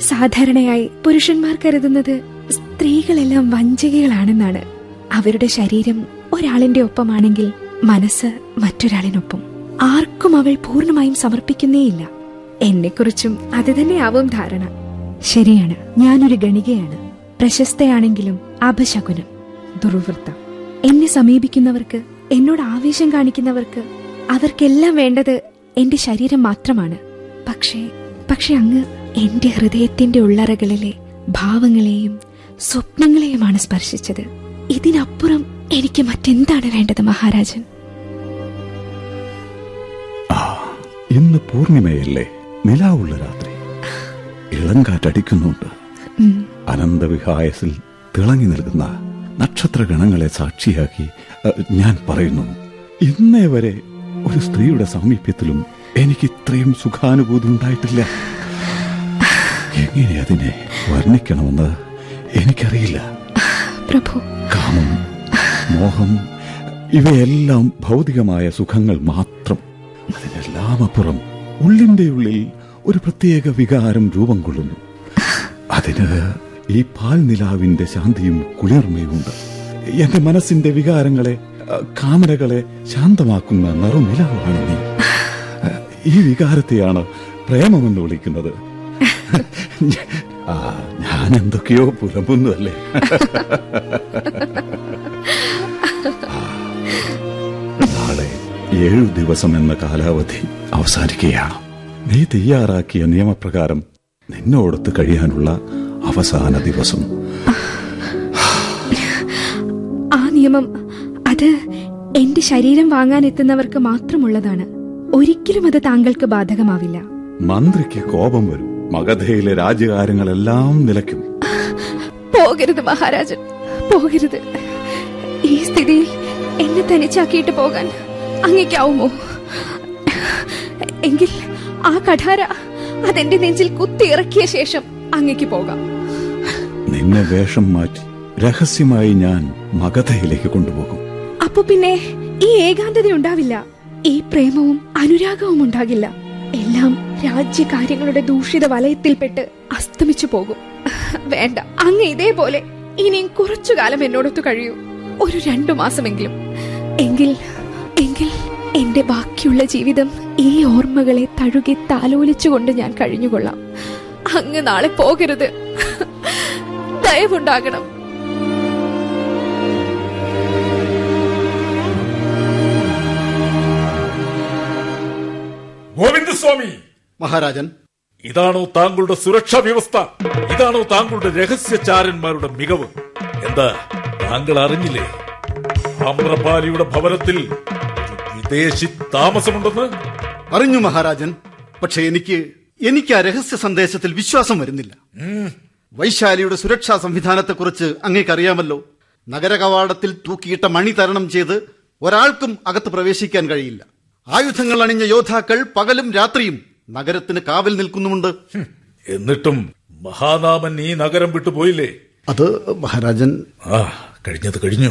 സാധാരണയായി പുരുഷന്മാർ കരുതുന്നത് സ്ത്രീകളെല്ലാം വഞ്ചികകളാണെന്നാണ് അവരുടെ ശരീരം ഒരാളിന്റെ ഒപ്പമാണെങ്കിൽ മനസ്സ് മറ്റൊരാളിനൊപ്പം. ആർക്കും അവൾ പൂർണമായും സമർപ്പിക്കുന്നേയില്ല. എന്നെക്കുറിച്ചും അത് തന്നെയാവും ധാരണ. ശരിയാണ് ഞാനൊരു ഗണികയാണ് പ്രശസ്തയാണെങ്കിലും അപശകുനം ദുർവൃത്തം. എന്നെ സമീപിക്കുന്നവർക്ക് എന്നോട് ആവേശം കാണിക്കുന്നവർക്ക് അവർക്കെല്ലാം വേണ്ടത് എന്റെ ശരീരം മാത്രമാണ്. പക്ഷേ പക്ഷെ അങ്ങ് എന്റെ ഹൃദയത്തിന്റെ ഉള്ളറകളിലെ ഭാവങ്ങളെയും സ്വപ്നങ്ങളെയുമാണ് സ്പർശിച്ചത്. ഇതിനപ്പുറം എനിക്ക് മറ്റെന്താണ് വേണ്ടത് മഹാരാജൻ? ഇന്ന് പൂർണിമയല്ലേ? നിലാവുള്ള രാത്രി. ഇളങ്കാറ്റടിക്കുന്നുണ്ട് കാറ്റടിക്കുന്നുണ്ട്. അനന്തവിഹായസിൽ തിളങ്ങി നിൽക്കുന്ന നക്ഷത്രഗണങ്ങളെ സാക്ഷിയാക്കി ഞാൻ പറയുന്നു ഇന്നേ വരെ ഒരു സ്ത്രീയുടെ സാമീപ്യത്തിലും എനിക്ക് ഇത്രയും സുഖാനുഭൂതി ഉണ്ടായിട്ടില്ല. എങ്ങനെ അതിനെ വർണിക്കണമെന്ന് എനിക്കറിയില്ല. പ്രഭു. കാമം മോഹം ഇവയെല്ലാം ഭൗതികമായ സുഖങ്ങൾ മാത്രം. അതിനെല്ലാം അപ്പുറം ഉള്ളിന്റെ ഉള്ളിൽ ഒരു പ്രത്യേക വികാരം രൂപം കൊള്ളുന്നു. അതിന് ഈ പാൽ നിലാവിന്റെ ശാന്തിയും കുളിർമയുമുണ്ട്. എന്റെ മനസ്സിന്റെ വികാരങ്ങളെ കാമരകളെ കാമനകളെ ശാന്തമാക്കുന്ന നറുനിലാവാണ് നീ. ഈ വികാരത്തെയാണ് പ്രേമമെന്ന് വിളിക്കുന്നത്. ഞാൻ എന്തൊക്കെയോ പുലമ്പുന്നു അല്ലേ നാളെ ഏഴു ദിവസം എന്ന കാലാവധി അവസാനിക്കുകയാണ്. നീ തയ്യാറാക്കിയ നിയമപ്രകാരം നിന്നോടൊത്ത് കഴിയാനുള്ള അവസാന ദിവസം. ആ നിയമം അത് എന്റെ ശരീരം വാങ്ങാൻ എത്തുന്നവർക്ക് മാത്രമുള്ളതാണ്. ഒരിക്കലും അത് താങ്കൾക്ക് ബാധകമാവില്ല. മന്ത്രിക്ക് കോപം വരും. മഗധയിലെ രാജ്യകാര്യങ്ങളെല്ലാം നിലയ്ക്കും. പോകരുത് മഹാരാജൻ. പോകരുത്. ഈ സ്ഥിതിയിൽ എന്നെ തനിച്ചാക്കിയിട്ട് പോകാൻ അങ്ങേക്കാവുമോ? എങ്കിൽ ആ കഠാര അതെന്റെ നെഞ്ചിൽ കുത്തിയിറക്കിയ ശേഷം അങ്ങേക്ക് പോകാം. നിന്നെ വേഷം മാറ്റി രഹസ്യമായി ഞാൻ മഗധയിലേക്ക് കൊണ്ടുപോകും. അപ്പൊ പിന്നെ ഈ ഏകാന്തത ഉണ്ടാവില്ല. ഈ പ്രേമവും അനുരാഗവും ഉണ്ടാകില്ല. എല്ലാം രാജ്യകാര്യങ്ങളുടെ ദൂഷിത വലയത്തിൽപ്പെട്ട് അസ്തമിച്ചു പോകും. വേണ്ട അങ്ങ് ഇതേപോലെ ഇനിയും കുറച്ചു കാലം എന്നോടൊത്ത് കഴിയൂ. ഒരു രണ്ടു മാസമെങ്കിലും. എങ്കിൽ എങ്കിൽ എന്റെ ബാക്കിയുള്ള ജീവിതം ഈ ഓർമ്മകളെ തഴുകി താലോലിച്ചുകൊണ്ട് ഞാൻ കഴിഞ്ഞുകൊള്ളാം. അങ്ങ് നാളെ പോകരുത്. ദയവുണ്ടാകണം. ഗോവിന്ദസ്വാമി. മഹാരാജൻ. ഇതാണോ താങ്കളുടെ സുരക്ഷാ വ്യവസ്ഥ? ഇതാണോ താങ്കളുടെ രഹസ്യചാരന്മാരുടെ മികവ്? എന്താ താങ്കൾ അറിഞ്ഞില്ലേ? അമ്രപാലിയുടെ ഭവനത്തിൽ വിദേശി താമസമുണ്ടെന്ന്? അറിഞ്ഞു മഹാരാജൻ. പക്ഷെ എനിക്ക് എനിക്ക് ആ രഹസ്യ സന്ദേശത്തിൽ വിശ്വാസം വരുന്നില്ല. വൈശാലിയുടെ സുരക്ഷാ സംവിധാനത്തെക്കുറിച്ച് അങ്ങേക്കറിയാമല്ലോ നഗര കവാടത്തിൽ തൂക്കിയിട്ട മണി തരണം ചെയ്ത് ഒരാൾക്കും അകത്ത് പ്രവേശിക്കാൻ കഴിയില്ല. ആയുധങ്ങൾ അണിഞ്ഞ യോദ്ധാക്കൾ പകലും രാത്രിയും നഗരത്തിന് കാവൽ നിൽക്കുന്നുമുണ്ട്. എന്നിട്ടും മഹാനാമൻ ഈ നഗരം വിട്ടുപോയില്ലേ അത് മഹാരാജൻ ആ കഴിഞ്ഞത് കഴിഞ്ഞു.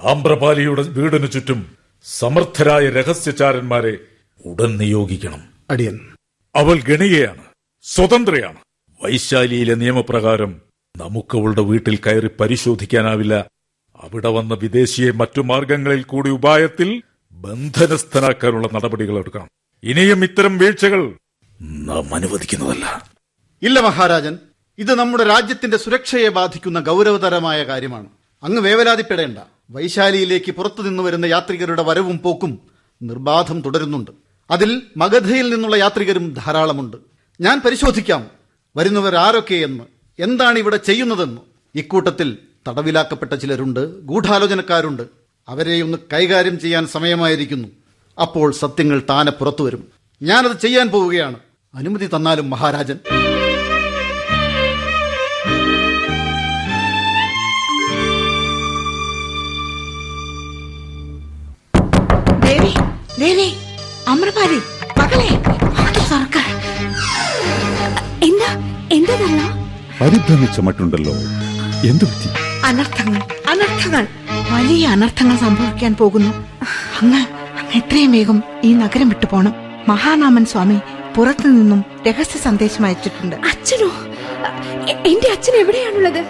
ആമ്രപാലിയുടെ വീടിനു ചുറ്റും സമർത്ഥരായ രഹസ്യചാരന്മാരെ ഉടൻ നിയോഗിക്കണം. അടിയൻ. അവൾ ഗണികയാണ് സ്വതന്ത്രയാണ്. വൈശാലിയിലെ നിയമപ്രകാരം നമുക്ക് അവളുടെ വീട്ടിൽ കയറി പരിശോധിക്കാനാവില്ല. അവിടെ വന്ന വിദേശിയെ മറ്റു മാർഗങ്ങളിൽ കൂടി ഉപായത്തിൽ ബന്ധനസ്ഥനാക്കാനുള്ള നടപടികൾ എടുക്കണം. ഇനിയും ഇത്തരം വീഴ്ചകൾ നാം അനുവദിക്കുന്നതല്ല. ഇല്ല മഹാരാജൻ ഇത് നമ്മുടെ രാജ്യത്തിന്റെ സുരക്ഷയെ ബാധിക്കുന്ന ഗൗരവതരമായ കാര്യമാണ്. അങ്ങ് വേവലാതിപ്പെടേണ്ട. വൈശാലിയിലേക്ക് പുറത്തുനിന്ന് വരുന്ന യാത്രികരുടെ വരവും പോക്കും നിർബാധം തുടരുന്നുണ്ട്. അതിൽ മഗധയിൽ നിന്നുള്ള യാത്രികരും ധാരാളമുണ്ട്. ഞാൻ പരിശോധിക്കാം വരുന്നവർ ആരൊക്കെയെന്ന് എന്താണ് ഇവിടെ ചെയ്യുന്നതെന്ന്. ഇക്കൂട്ടത്തിൽ തടവിലാക്കപ്പെട്ട ചിലരുണ്ട് ഗൂഢാലോചനക്കാരുണ്ട്. അവരെ ഒന്ന് കൈകാര്യം ചെയ്യാൻ സമയമായിരിക്കുന്നു. അപ്പോൾ സത്യങ്ങൾ താനെ പുറത്തു വരും. ഞാനത് ചെയ്യാൻ പോവുകയാണ്. അനുമതി തന്നാലും മഹാരാജൻ. ദേവി ദേവി അമൃപാലി മകളെ തുറക്ക എന്താ എന്താ പരിഭ്രമിച്ച മട്ടുണ്ടല്ലോ എന്തു പറ്റി? അനർത്ഥങ്ങൾ. അനർത്ഥങ്ങൾ വലിയ അനർത്ഥങ്ങൾ സംഭവിക്കാൻ പോകുന്നു. അങ്ങ് അങ്ങ് എത്രയും വേഗം ഈ നഗരം വിട്ടു പോണം. മഹാനാമൻ സ്വാമി പുറത്തു നിന്നും രഹസ്യ സന്ദേശം അയച്ചിട്ടുണ്ട്. അച്ഛനോ? എന്റെ അച്ഛൻ എവിടെയാണുള്ളത്?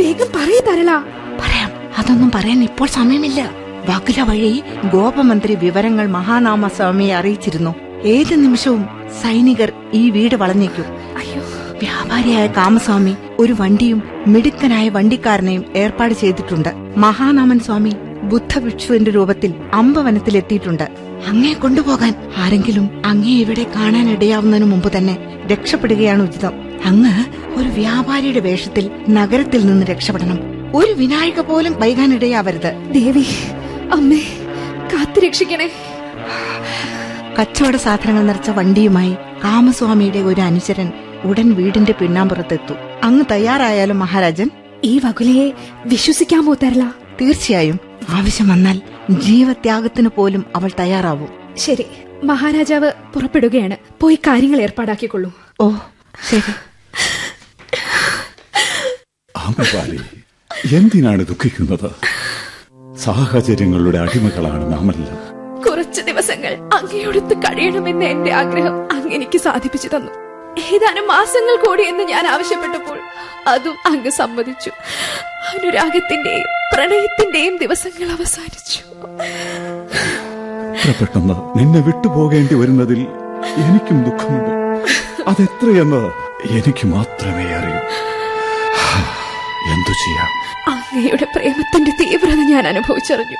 വേഗം പറയൂ തരള. പറയാം. അതൊന്നും പറയാൻ ഇപ്പോൾ സമയമില്ല. വകുല വഴി ഗോപമന്ത്രി വിവരങ്ങൾ മഹാനാമ സ്വാമിയെ അറിയിച്ചിരുന്നു. ഏത് നിമിഷവും സൈനികർ ഈ വീട് വളഞ്ഞേക്കും. അയ്യോ വ്യാപാരിയായ കാമസ്വാമി ഒരു വണ്ടിയും മിടുക്കനായ വണ്ടിക്കാരനെയും ഏർപ്പാട് ചെയ്തിട്ടുണ്ട്. മഹാനാമൻ സ്വാമി ബുദ്ധഭിക്ഷുവിന്റെ രൂപത്തിൽ അമ്പവനത്തിൽ എത്തിയിട്ടുണ്ട് അങ്ങേ കൊണ്ടുപോകാൻ ആരെങ്കിലും അങ്ങേ ഇവിടെ കാണാനിടയാവുന്നതിനു മുമ്പ് തന്നെ രക്ഷപ്പെടുകയാണ് ഉചിതം. അങ്ങ് ഒരു വ്യാപാരിയുടെ വേഷത്തിൽ നഗരത്തിൽ നിന്ന് രക്ഷപ്പെടണം. ഒരു വിനായക പോലും വൈകാനിടയാവരുത് ദേവി അമ്മേ കാത്തു രക്ഷിക്കണേ. കച്ചവട സാധനങ്ങൾ നിറച്ച വണ്ടിയുമായി കാമസ്വാമിയുടെ ഒരു അനുചരൻ ഉടൻ വീടിന്റെ പിന്നാമ്പുറത്തെത്തു. അങ്ങ് തയ്യാറായാലും മഹാരാജൻ ഈ വകുലയെ വിശ്വസിക്കാമോ തരല തീർച്ചയായും ആവശ്യം വന്നാൽ ജീവത്യാഗത്തിന് പോലും അവൾ തയ്യാറാവും. ശരി മഹാരാജാവ് പുറപ്പെടുകയാണ്. പോയി കാര്യങ്ങൾ ഏർപ്പാടാക്കിക്കൊള്ളൂ. ഓ ശരി. എന്തിനാണ് ദുഃഖിക്കുന്നത്? സാഹചര്യങ്ങളുടെ അടിമകളാണ് നാമെല്ലാം. കുറച്ചു ദിവസങ്ങൾ അങ്ങയോടൊത്ത് കഴിയണമെന്ന് എന്റെ ആഗ്രഹം അങ്ങനെ സാധിപ്പിച്ചു തന്നു. ഏതാനും മാസങ്ങൾ കൂടി എന്ന് ഞാൻ ആവശ്യപ്പെട്ടപ്പോൾ അതും അങ്ങ് സമ്മതിച്ചു. അനുരാഗത്തിന്റെയും പ്രണയത്തിന്റെയും ദിവസങ്ങൾ അവസാനിച്ചു. പെട്ടെന്ന് നിന്നെ വിട്ടുപോകേണ്ടി വരുന്നതിൽ എനിക്കും ദുഃഖമുണ്ട്. അതെത്രയെന്ന് എനിക്ക് മാത്രമേ അറിയൂ. എന്തു ചെയ്യാം? അങ്ങയുടെ പ്രേമത്തിന്റെ തീവ്രത ഞാൻ അനുഭവിച്ചറിഞ്ഞു.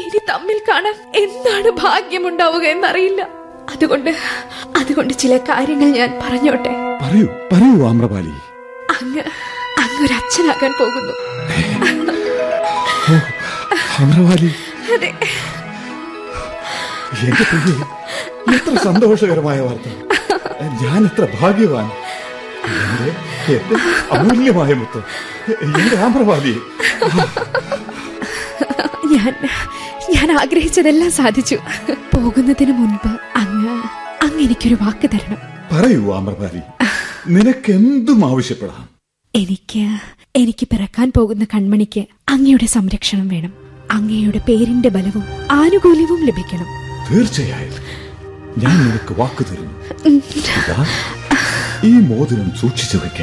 ഇനി തമ്മിൽ കാണാൻ എന്താണ് ഭാഗ്യമുണ്ടാവുക എന്നറിയില്ല. അതുകൊണ്ട് അതുകൊണ്ട് ചില കാര്യങ്ങൾ ഞാൻ പറഞ്ഞോട്ടെ? പറയൂ പറയൂ ആമ്രപാലി. അങ്ങ് അങ്ങൊരു അച്ഛനാകാൻ പോകുന്നു ഓ ആമ്രപാലി. അതെ. എന്റെ പ്രിയ എത്ര സന്തോഷകരമായ വാർത്ത. ഞാൻ എത്ര ഭാഗ്യവാൻ എന്റെ അമൂല്യമായ മുത്ത്. എന്റെ ആമ്രപാലി. ഞാൻ ഞാൻ ആഗ്രഹിച്ചതെല്ലാം സാധിച്ചു. പോകുന്നതിന് മുൻപ് അങ്ങ് എനിക്കൊരു വാക്ക് തരണം. പറയൂ അമർവാലി നിനക്ക് എന്തും ആവശ്യപ്പെടാം എനിക്ക് എനിക്ക് പിറക്കാൻ പോകുന്ന കൺമണിക്ക് അങ്ങയുടെ സംരക്ഷണം വേണം. അങ്ങയുടെ പേരിന്റെ ബലവും ആനുകൂല്യവും ലഭിക്കണം. തീർച്ചയായും. ഞാൻ നിനക്ക് വാക്ക് തരുന്നു. ഈ മോതിരം സൂക്ഷിച്ചു വെക്ക.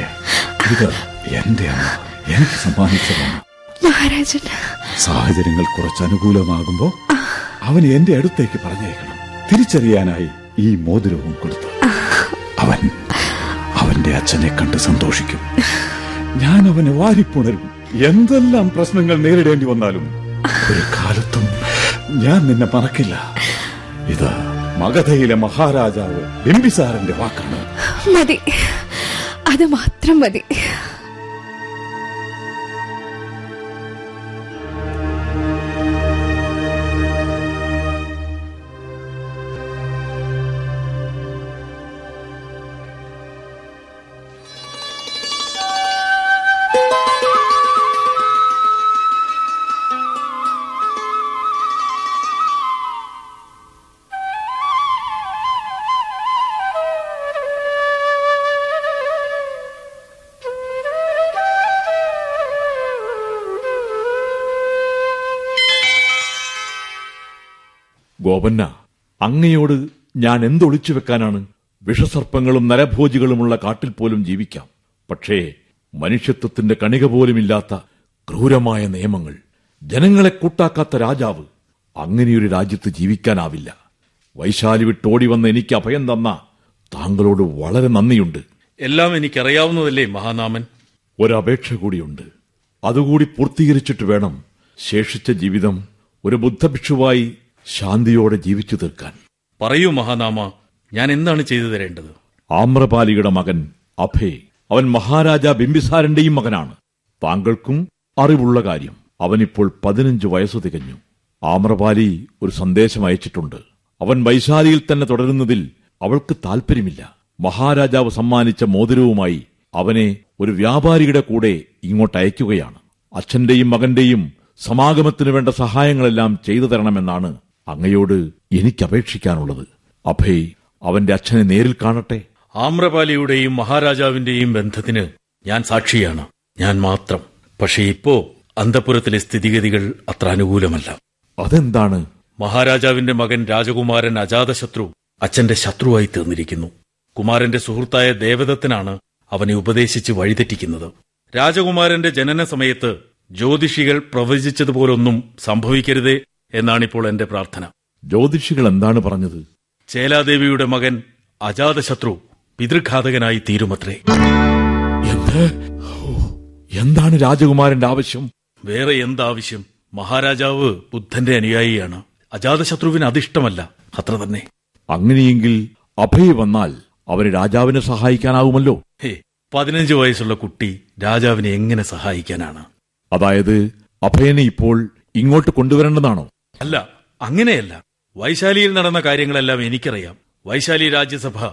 ഇത് എന്റെ അമ്മ. എനിക്ക് സമ്മാനിച്ചതാണ്. മഹാരാജൻ. സാഹചര്യങ്ങൾ കുറച്ച് അനുകൂലമാകുമ്പോ അവൻ എന്റെ അടുത്തേക്ക് പറഞ്ഞേക്കണം തിരിച്ചറിയാനായി ഈ മോതിരവും കൊടുത്തു. അവൻ അവന്റെ അച്ഛനെ കണ്ട് സന്തോഷിക്കും. ഞാൻ അവനെ വാരിപ്പുണരും. എന്തെല്ലാം പ്രശ്നങ്ങൾ നേരിടേണ്ടി വന്നാലും ഒരു കാലത്തും ഞാൻ നിന്നെ മറക്കില്ല. ഇത് മഗധയിലെ മഹാരാജാവ് ബിംബിസാറിന്റെ വാക്കാണ്. മതി. അത് മാത്രം മതി. ഗോപന്ന അങ്ങയോട് ഞാൻ എന്തൊളിച്ചു വെക്കാനാണ്? വിഷസർപ്പങ്ങളും നരഭോജികളുമുള്ള കാട്ടിൽ പോലും ജീവിക്കാം. പക്ഷേ മനുഷ്യത്വത്തിന്റെ കണിക പോലുമില്ലാത്ത ക്രൂരമായ നിയമങ്ങൾ ജനങ്ങളെ കൂട്ടാക്കാത്ത രാജാവ് അങ്ങനെയൊരു രാജ്യത്ത് ജീവിക്കാനാവില്ല. വൈശാലി വിട്ടോടി വന്ന് എനിക്ക് അഭയം തന്ന താങ്കളോട് വളരെ നന്ദിയുണ്ട്. എല്ലാം എനിക്കറിയാവുന്നതല്ലേ മഹാനാമൻ? ഒരപേക്ഷ കൂടിയുണ്ട്. അതുകൂടി പൂർത്തീകരിച്ചിട്ട് വേണം ശേഷിച്ച ജീവിതം ഒരു ബുദ്ധഭിക്ഷുവായി ശാന്തിയോടെ ജീവിച്ചു തീർക്കാൻ. പറയൂ മഹാനാമ ഞാൻ എന്താണ് ചെയ്തു തരേണ്ടത്? ആമ്രപാലിയുടെ മകൻ അഭയ് അവൻ മഹാരാജ ബിംബിസാരന്റെയും മകനാണ്. താങ്കൾക്കും അറിവുള്ള കാര്യം അവനിപ്പോൾ പതിനഞ്ച് വയസ്സ് തികഞ്ഞു. ആമ്രപാലി ഒരു സന്ദേശം അയച്ചിട്ടുണ്ട്. അവൻ വൈശാലിയിൽ തന്നെ തുടരുന്നതിൽ അവൾക്ക് താല്പര്യമില്ല മഹാരാജാവ് സമ്മാനിച്ച മോതിരവുമായി അവനെ ഒരു വ്യാപാരിയുടെ കൂടെ ഇങ്ങോട്ട് അയക്കുകയാണ്. അച്ഛന്റെയും മകന്റെയും സമാഗമത്തിനു വേണ്ട സഹായങ്ങളെല്ലാം ചെയ്തു തരണമെന്നാണ് അങ്ങയോട് എനിക്ക് അപേക്ഷിക്കാനുള്ളത് അഭയ് അവന്റെ അച്ഛനെ നേരിൽ കാണട്ടെ. ആമ്രപാലിയുടെയും മഹാരാജാവിന്റെയും ബന്ധത്തിന് ഞാൻ സാക്ഷിയാണ്. ഞാൻ മാത്രം. പക്ഷേ ഇപ്പോ അന്തപുരത്തിലെ സ്ഥിതിഗതികൾ അത്ര അനുകൂലമല്ല. അതെന്താണ്? മഹാരാജാവിന്റെ മകൻ രാജകുമാരൻ അജാതശത്രു അച്ഛന്റെ ശത്രുവായി തീർന്നിരിക്കുന്നു. കുമാരന്റെ സുഹൃത്തായ ദേവദത്തനാണ് അവനെ ഉപദേശിച്ച് വഴിതെറ്റിക്കുന്നത്. രാജകുമാരന്റെ ജനന സമയത്ത് ജ്യോതിഷികൾ പ്രവചിച്ചതുപോലൊന്നും സംഭവിക്കരുതേ എന്നാണിപ്പോൾ എന്റെ പ്രാർത്ഥന. ജ്യോതിഷികൾ എന്താണ് പറഞ്ഞത്? ചേലാദേവിയുടെ മകൻ അജാതശത്രു പിതൃഘാതകനായി തീരുമത്രേ. എന്ത്? എന്താണ് രാജകുമാരന്റെ ആവശ്യം? വേറെ എന്താവശ്യം? മഹാരാജാവ് ബുദ്ധന്റെ അനുയായിയാണ്. അജാതശത്രുവിന് അതിഷ്ടമല്ല. അത്ര തന്നെ. അങ്ങനെയെങ്കിൽ അഭയ വന്നാൽ അവന് രാജാവിനെ സഹായിക്കാനാവുമല്ലോ. ഹേ പതിനഞ്ച് വയസ്സുള്ള കുട്ടി രാജാവിനെ എങ്ങനെ സഹായിക്കാനാണ്? അതായത് അഭയനെ ഇപ്പോൾ ഇങ്ങോട്ട് കൊണ്ടുവരേണ്ടതാണോ? അല്ല അങ്ങനെയല്ല. വൈശാലിയിൽ നടന്ന കാര്യങ്ങളെല്ലാം എനിക്കറിയാം. വൈശാലി രാജ്യസഭ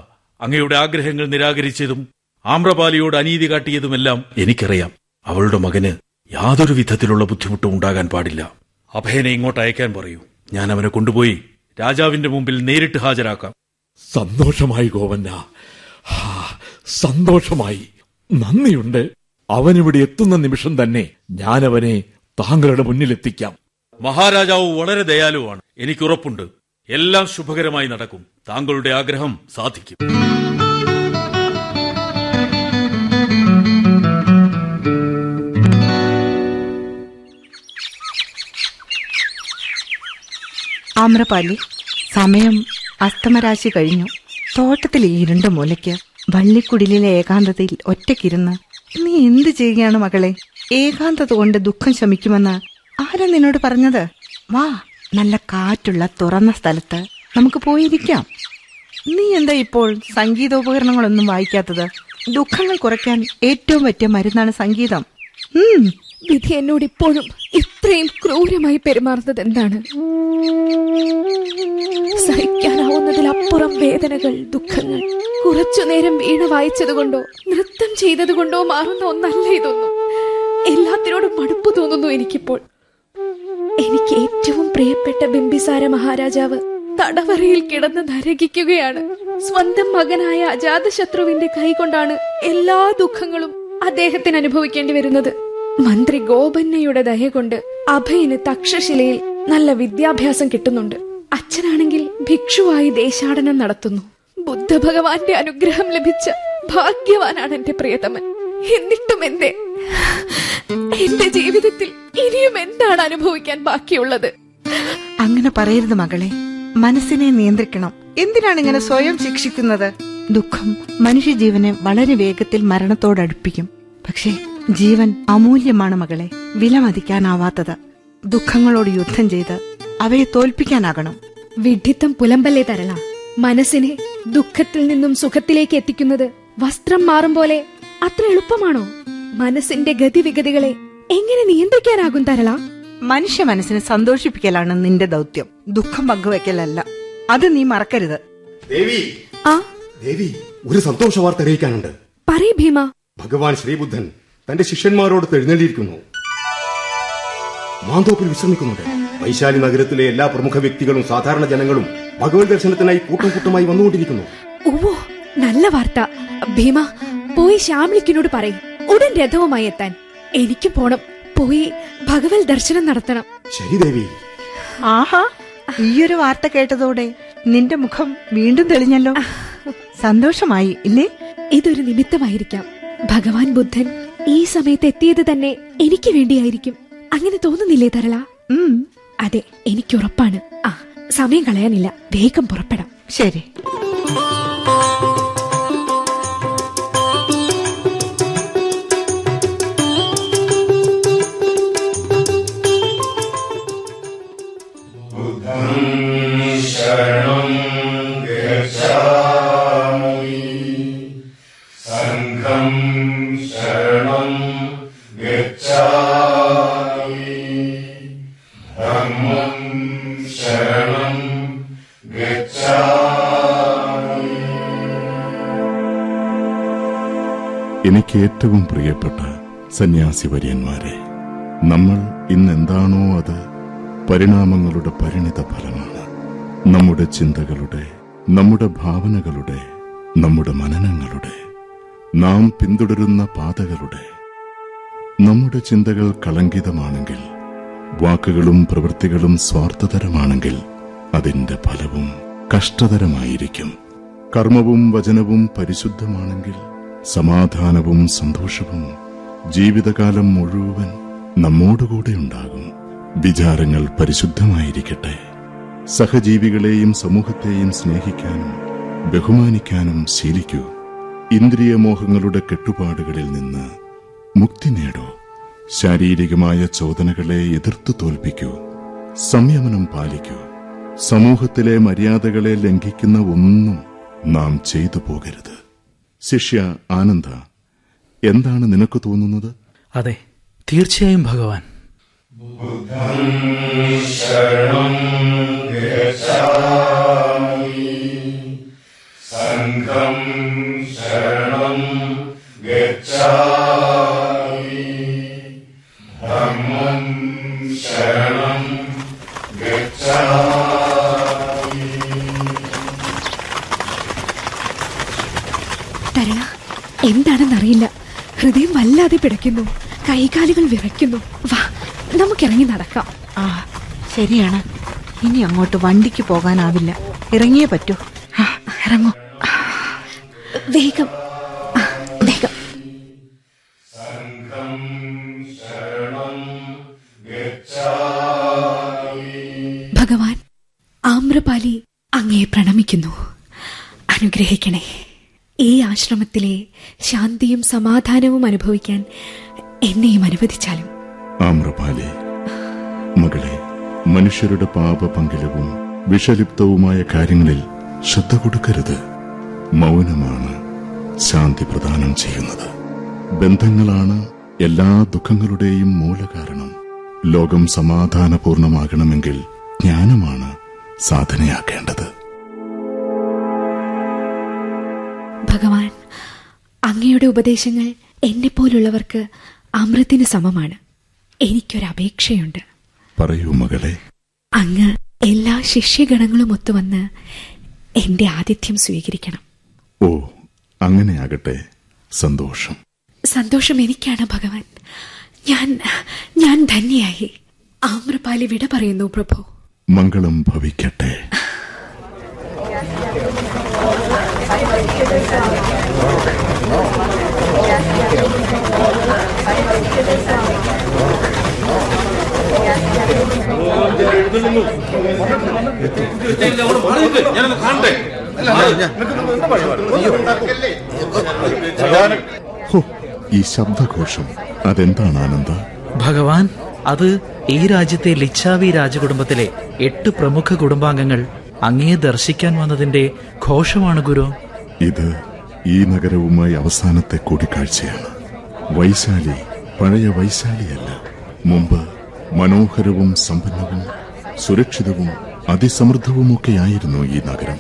അങ്ങയുടെ ആഗ്രഹങ്ങൾ നിരാകരിച്ചതും ആമ്രപാലിയോട് അനീതി കാട്ടിയതുമെല്ലാം എനിക്കറിയാം. അവളുടെ മകന് യാതൊരു വിധത്തിലുള്ള ബുദ്ധിമുട്ടും ഉണ്ടാകാൻ പാടില്ല. അഭയനെ ഇങ്ങോട്ട് അയക്കാൻ പറയൂ. ഞാൻ അവനെ കൊണ്ടുപോയി രാജാവിന്റെ മുമ്പിൽ നേരിട്ട് ഹാജരാക്കാം. സന്തോഷമായി ഗോവന്ന. സന്തോഷമായി. നന്ദിയുണ്ട്. അവനിവിടെ എത്തുന്ന നിമിഷം തന്നെ ഞാൻ അവനെ താങ്കളുടെ മുന്നിലെത്തിക്കാം. മഹാരാജാവ് വളരെ ദയാലുവാണ്. എനിക്കുറപ്പുണ്ട്. എല്ലാം ശുഭകരമായി നടക്കും. താങ്കളുടെ ആഗ്രഹം സാധിക്കും. ആമ്രപാലി സമയം അസ്തമരാശി കഴിഞ്ഞു. തോട്ടത്തിലെ ഇരുണ്ട മൂലയ്ക്ക് വള്ളിക്കുടിലെ ഏകാന്തതയിൽ ഒറ്റക്കിരുന്ന് നീ എന്ത് ചെയ്യുകയാണ് മകളെ? ഏകാന്തത കൊണ്ട് ദുഃഖം ശമിക്കുമെന്ന് ആരാ നിന്നോട് പറഞ്ഞത്? വാ നല്ല കാറ്റുള്ള തുറന്ന സ്ഥലത്ത് നമുക്ക് പോയിരിക്കാം. നീ എന്താ ഇപ്പോൾ സംഗീതോപകരണങ്ങളൊന്നും വായിക്കാത്തത്? ദുഃഖങ്ങൾ കുറയ്ക്കാൻ ഏറ്റവും പറ്റിയ മരുന്നാണ് സംഗീതം. വിധി എന്നോട് ഇപ്പോഴും ഇത്രയും ക്രൂരമായി പെരുമാറുന്നത് എന്താണ്? സഹിക്കാനാവുന്നതിലപ്പുറം വേദനകൾ ദുഃഖങ്ങൾ. കുറച്ചു നേരം വീണ വായിച്ചതുകൊണ്ടോ നൃത്തം ചെയ്തതുകൊണ്ടോ മാറുന്ന ഒന്നല്ല ഇതൊന്നും. എല്ലാത്തിനോടും മടുപ്പ് തോന്നുന്നു എനിക്കിപ്പോൾ. എനിക്ക് ഏറ്റവും പ്രിയപ്പെട്ട ബിംബിസാര മഹാരാജാവ് തടവറയിൽ കിടന്ന് നരകിക്കുകയാണ്. സ്വന്തം മകനായ അജാതശത്രുവിന്റെ കൈകൊണ്ടാണ് എല്ലാ ദുഃഖങ്ങളും അദ്ദേഹത്തിന് അനുഭവിക്കേണ്ടി വരുന്നത്. മന്ത്രി ഗോപന്നയുടെ ദയ കൊണ്ട് അഭയന് തക്ഷശിലയിൽ നല്ല വിദ്യാഭ്യാസം കിട്ടുന്നുണ്ട്. അച്ഛനാണെങ്കിൽ ഭിക്ഷുവായി ദേശാടനം നടത്തുന്നു. ബുദ്ധ ഭഗവാന്റെ അനുഗ്രഹം ലഭിച്ച ഭാഗ്യവാനാണ് എന്റെ പ്രിയതമൻ. എന്നിട്ടും എന്തേ എന്റെ ജീവിതത്തിൽ ഇനിയും എന്താണ് അനുഭവിക്കാൻ ബാക്കിയുള്ളത്? അങ്ങനെ പറയരുത് മകളെ. മനസ്സിനെ നിയന്ത്രിക്കണം. എന്തിനാണ് ഇങ്ങനെ സ്വയം ശിക്ഷിക്കുന്നത്? ദുഃഖം മനുഷ്യജീവനെ വളരെ വേഗത്തിൽ മരണത്തോടടുപ്പിക്കും. പക്ഷേ ജീവൻ അമൂല്യമാണ് മകളെ. വിലമതിക്കാനാവാത്തത്. ദുഃഖങ്ങളോട് യുദ്ധം ചെയ്ത് അവയെ തോൽപ്പിക്കാനാകണം. വിഡ്ഢിത്തം പുലമ്പല്ലേ തരള? മനസ്സിനെ ദുഃഖത്തിൽ നിന്നും സുഖത്തിലേക്ക് എത്തിക്കുന്നത് വസ്ത്രം മാറും പോലെ അത്ര എളുപ്പമാണോ? മനസ്സിന്റെ ഗതിവിഗതികളെ എങ്ങനെ നിയന്ത്രിക്കാനാകും തരള? മനുഷ്യ മനസ്സിനെ സന്തോഷിപ്പിക്കലാണ് നിന്റെ ദൗത്യം. ദുഃഖം പങ്കുവെക്കലല്ല. അത് നീ മറക്കരുത്. ദേവി. ആ? ദേവി ഒരു സന്തോഷ വാർത്ത അറിയിക്കാനുണ്ട്. പറയ ഭീമ. ഭഗവാൻ ശ്രീബുദ്ധൻ തന്റെ ശിഷ്യന്മാരോട് തെഴുന്നേണ്ടിയിരിക്കുന്നു മാന്തോപ്പിൽ വിശ്രമിക്കുന്നുണ്ട്. വൈശാലി നഗരത്തിലെ എല്ലാ പ്രമുഖ വ്യക്തികളും സാധാരണ ജനങ്ങളും ഭഗവത് ദർശനത്തിനായി കൂട്ടം കൂട്ടമായി വന്നുകൊണ്ടിരിക്കുന്നു. ഓ നല്ല വാർത്ത. ഭീമ പോയി ശ്യാമിളിക്കിനോട് പറയും. ഉടൻ രഥവുമായി എത്താൻ. എനിക്ക് പോണം. പോയി ഭഗവത് ദർശനം നടത്തണം. ശരി ദേവി. ആഹാ ഈയൊരു വാർത്ത കേട്ടതോടെ നിന്റെ മുഖം വീണ്ടും തെളിഞ്ഞല്ലോ. സന്തോഷമായി ഇല്ലേ? ഇതൊരു നിമിത്തമായിരിക്കാം. ഭഗവാൻ ബുദ്ധൻ ഈ സമയത്ത് എത്തിയത് തന്നെ എനിക്ക് വേണ്ടിയായിരിക്കും. അങ്ങനെ തോന്നുന്നില്ലേ തരള? അതെ എനിക്ക് ഉറപ്പാണ്. ആ സമയം കളയാനില്ല. വേഗം പുറപ്പെടാം. ശരി. എനിക്ക് ഏറ്റവും പ്രിയപ്പെട്ട സന്യാസി വര്യന്മാരെ നമ്മൾ ഇന്ന് എന്താണോ അത് പരിണാമങ്ങളുടെ പരിണിത ഫലമാണ്. നമ്മുടെ ചിന്തകളുടെ നമ്മുടെ ഭാവനകളുടെ നമ്മുടെ മനനങ്ങളുടെ നാം പിന്തുടരുന്ന പാതകളുടെ നമ്മുടെ ചിന്തകൾ കളങ്കിതമാണെങ്കിൽ വാക്കുകളും പ്രവൃത്തികളും സ്വാർത്ഥതരമാണെങ്കിൽ അതിന്റെ ഫലവും കഷ്ടതരമായിരിക്കും. കർമ്മവും വചനവും പരിശുദ്ധമാണെങ്കിൽ സമാധാനവും സന്തോഷവും ജീവിതകാലം മുഴുവൻ നമ്മോടുകൂടെ ഉണ്ടാകും. വിചാരങ്ങൾ പരിശുദ്ധമായിരിക്കട്ടെ. സഹജീവികളെയും സമൂഹത്തെയും സ്നേഹിക്കാനും ബഹുമാനിക്കാനും ശീലിക്കൂ. ഇന്ദ്രിയമോഹങ്ങളുടെ കെട്ടുപാടുകളിൽ നിന്ന് മുക്തി നേടൂ. ശാരീരികമായ ചോദനകളെ എതിർത്തു തോൽപ്പിക്കൂ. സംയമനം പാലിക്കൂ. സമൂഹത്തിലെ മര്യാദകളെ ലംഘിക്കുന്ന ഒന്നും നാം ചെയ്തു പോകരുത്. ശിഷ്യ ആനന്ദ എന്താണ് നിനക്ക് തോന്നുന്നത്? അതെ തീർച്ചയായും ഭഗവാൻ. ശരണം ഗച്ഛാമി സംഘം ശരണം ഗച്ഛാമി. ഹൃദയം വല്ലാതെ പിടയ്ക്കുന്നു. കൈകാലുകൾ വിറയ്ക്കുന്നു. വാ നമുക്കിറങ്ങി നടക്കാം. ആ ശരിയാണ്. ഇനി അങ്ങോട്ട് വണ്ടിക്ക് പോകാനാവില്ല. ഇറങ്ങിയേ പറ്റൂ. ഇറങ്ങൂ. വേഗം. വേഗം. ഭഗവാൻ ആമ്രപാലി അങ്ങയെ പ്രണമിക്കുന്നു. അനുഗ്രഹിക്കണേ. ഈ ആശ്രമത്തിലെ ശാന്തിയും സമാധാനവും അനുഭവിക്കാൻ എന്നെയും അനുവദിച്ചാലും? ആമ്രപാലെ മകളെ മനുഷ്യരുടെ പാപ പങ്കിലവും വിഷലിപ്തവുമായ കാര്യങ്ങളിൽ ശ്രദ്ധ കൊടുക്കരുത്. മൗനമാണ് ശാന്തി പ്രദാനം ചെയ്യുന്നത്. ബന്ധങ്ങളാണ് എല്ലാ ദുഃഖങ്ങളുടെയും മൂലകാരണം. ലോകം സമാധാനപൂർണമാകണമെങ്കിൽ ജ്ഞാനമാണ് സാധനയാക്കേണ്ടത്. ഭഗവാൻ അങ്ങയുടെ ഉപദേശങ്ങൾ എന്നെപ്പോലുള്ളവർക്ക് അമൃത്തിന് സമമാണ്. എനിക്കൊരപേക്ഷയുണ്ട്. പറയൂ മകളെ. അങ്ങ് എല്ലാ ശിഷ്യഗണങ്ങളും ഒത്തുവന്ന് എന്റെ ആതിഥ്യം സ്വീകരിക്കണം. ഓ അങ്ങനെയാകട്ടെ. സന്തോഷം. സന്തോഷം എനിക്കാണ് ഭഗവാൻ. ഞാൻ ഞാൻ ധന്യയായി. ആമ്രപാലി വിട പറയുന്നു പ്രഭു. മംഗളം ഭവിക്കട്ടെ. ഹോ, ഈ ശബ്ദഘോഷം അതെന്താണ് ആനന്ദ? ഭഗവാൻ അത് ഈ രാജ്യത്തെ ലിച്ചാവി രാജകുടുംബത്തിലെ എട്ട് പ്രമുഖ കുടുംബാംഗങ്ങൾ അങ്ങേ ദർശിക്കാൻ വന്നതിന്റെ ഘോഷമാണ് ഗുരു. ഇത് ഈ നഗരവുമായി അവസാനത്തെ കൂടിക്കാഴ്ചയാണ്. വൈശാലി പഴയ വൈശാലിയല്ല. മുമ്പ് മനോഹരവും സമ്പന്നവും സുരക്ഷിതവും അതിസമൃദ്ധവുമൊക്കെയായിരുന്നു ഈ നഗരം.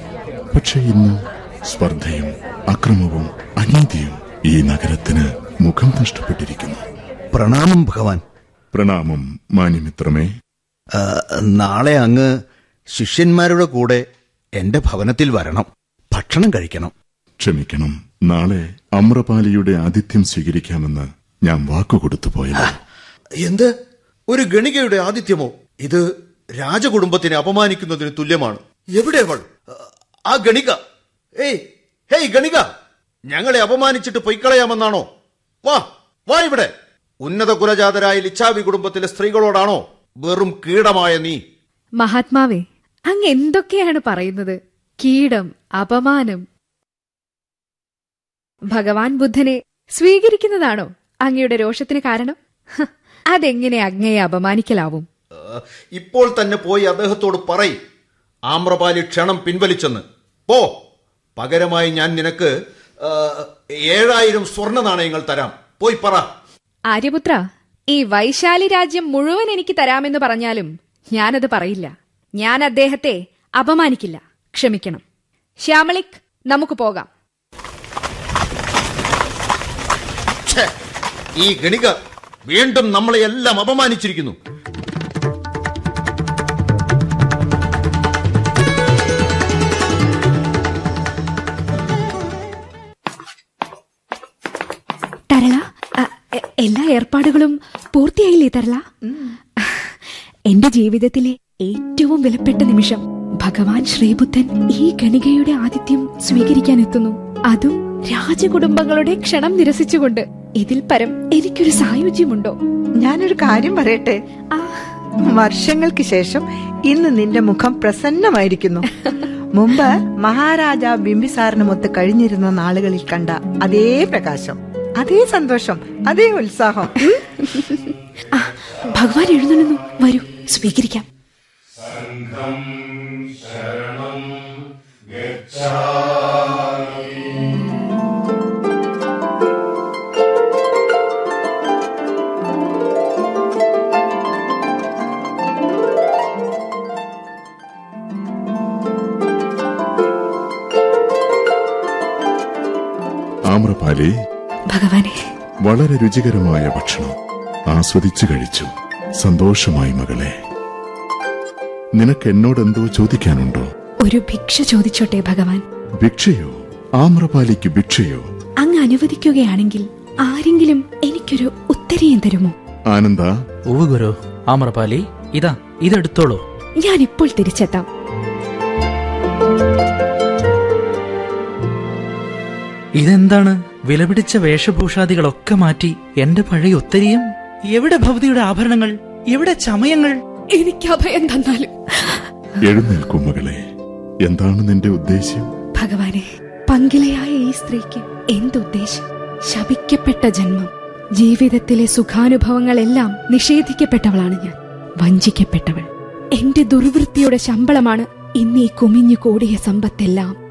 പക്ഷെ ഇന്ന് സ്പർദ്ധയും അക്രമവും അനീതിയും ഈ നഗരത്തിന് മുഖം നഷ്ടപ്പെട്ടിരിക്കുന്നു. പ്രണാമം ഭഗവാൻ. പ്രണാമം മാന്യമിത്രമേ. നാളെ അങ്ങ് ശിഷ്യന്മാരുടെ കൂടെ എന്റെ ഭവനത്തിൽ വരണം. ഭക്ഷണം കഴിക്കണം. ക്ഷമിക്കണം. നാളെ അമ്രപാലിയുടെ ആതിഥ്യം സ്വീകരിക്കാമെന്ന് ഞാൻ വാക്കുകൊടുത്തു പോയത് എന്ത്? ഒരു ഗണികയുടെ ആതിഥ്യമോ? ഇത് രാജകുടുംബത്തിനെ അപമാനിക്കുന്നതിന് തുല്യമാണ്. എവിടെ അവൾ? ആ ഗണിക. ഏയ് ഹേയ് ഗണിക! ഞങ്ങളെ അപമാനിച്ചിട്ട് പൊയ്ക്കളയാമെന്നാണോ? വാ വാ ഇവിടെ. ഉന്നത കുലജാതരായ ലിച്ചാവി കുടുംബത്തിലെ സ്ത്രീകളോടാണോ വെറും കീടമായ നീ? മഹാത്മാവേ അങ്ങ് എന്തൊക്കെയാണ് പറയുന്നത്? കീടം അപമാനം ഭഗവാൻ ബുദ്ധനെ സ്വീകരിക്കുന്നതാണോ അങ്ങയുടെ രോഷത്തിന് കാരണം? അതെങ്ങനെ അങ്ങയെ അപമാനിക്കലാവും? ഇപ്പോൾ തന്നെ പോയി അദ്ദേഹത്തോട് പറയ്. ആമ്രപാലി ക്ഷണം പിൻവലിച്ചെന്ന്. പോ. പകരമായി ഞാൻ നിനക്ക് ഏഴായിരം സ്വർണ നാണയങ്ങൾ തരാം. പോയി പറ. ആര്യപുത്ര ഈ വൈശാലി രാജ്യം മുഴുവൻ എനിക്ക് തരാമെന്ന് പറഞ്ഞാലും ഞാനത് പറയില്ല. ഞാൻ അദ്ദേഹത്തെ അപമാനിക്കില്ല. ക്ഷമിക്കണം. ശ്യാമളിക് നമുക്ക് പോകാം. ഈ ഗണിക വീണ്ടും നമ്മളെ എല്ലാം അപമാനിച്ചിരിക്കുന്നു. തരള അ, എല്ലാ ഏർപ്പാടുകളും പൂർത്തിയായില്ലേ തരള? എന്റെ ജീവിതത്തിലെ ഏറ്റവും വിലപ്പെട്ട നിമിഷം ഭഗവാൻ ശ്രീബുദ്ധൻ ഈ ഗണികയുടെ ആതിഥ്യം സ്വീകരിക്കാൻ എത്തുന്നു. അതും രാജകുടുംബങ്ങളുടെ ക്ഷണം നിരസിച്ചുകൊണ്ട്. ഇതിൽ പരം എനിക്കൊരു സായുജ്യമുണ്ടോ? ഞാനൊരു കാര്യം പറയട്ടെ? വർഷങ്ങൾക്ക് ശേഷം ഇന്ന് നിന്റെ മുഖം പ്രസന്നമായിരിക്കുന്നു. മുമ്പ് മഹാരാജ ബിംബിസാറിനുമൊത്ത് കഴിഞ്ഞിരുന്ന നാളുകളിൽ കണ്ട അതേ പ്രകാശം അതേ സന്തോഷം അതേ ഉത്സാഹം. ഭഗവാൻ എഴുന്നള്ളുന്നു. വരൂ സ്വീകരിക്കാം. സംഘം ശരണം ഗച്ഛാമി ആമ്രപാലി ഭഗവാനെ. വളരെ രുചികരമായ ഭക്ഷണം ആസ്വദിച്ചു കഴിച്ചു. സന്തോഷമായി മകളെ. നിനക്ക് എന്നോട് എന്തോ ചോദിക്കാനുണ്ടോ? ഒരു ഭിക്ഷ ചോദിച്ചോട്ടെ ഭഗവാൻ. ഭിക്ഷയോ? ആമ്രപാലിക്ക് ഭിക്ഷയോ? അങ്ങ് അനുവദിക്കുകയാണെങ്കിൽ ആരെങ്കിലും എനിക്കൊരു ഉത്തരീയം തരുമോ? ആനന്ദ. ഉവ് ഗുരു. ആമ്രപാലി ഇതാ ഇതെടുത്തോളൂ. ഞാൻ ഇപ്പോൾ തിരിച്ചെത്താം. ഇതെന്താണ്? വിലപിടിച്ച വേഷഭൂഷാദികളൊക്കെ മാറ്റി എന്റെ പഴയ ഒത്തിരിയും? എവിടെ ഭവതിയുടെ ആഭരണങ്ങൾ? എവിടെ ചമയങ്ങൾ? എനിക്ക് അഭയം തന്നാലും. എഴുന്നേൽക്കൂ മകളെ. എന്താണ് നിന്റെ ഉദ്ദേശ്യം? ഭഗവാനെ പങ്കിലയായ ഈ സ്ത്രീക്ക് എന്തുദ്ദേശം? ശപിക്കപ്പെട്ട ജന്മം ജീവിതത്തിലെ സുഖാനുഭവങ്ങളെല്ലാം നിഷേധിക്കപ്പെട്ടവളാണ് ഞാൻ. വഞ്ചിക്കപ്പെട്ടവൾ. എന്റെ ദുർവൃത്തിയുടെ ശമ്പളമാണ് ഇന്ന് ഈ കുമിഞ്ഞു കൂടിയ സമ്പത്തെല്ലാം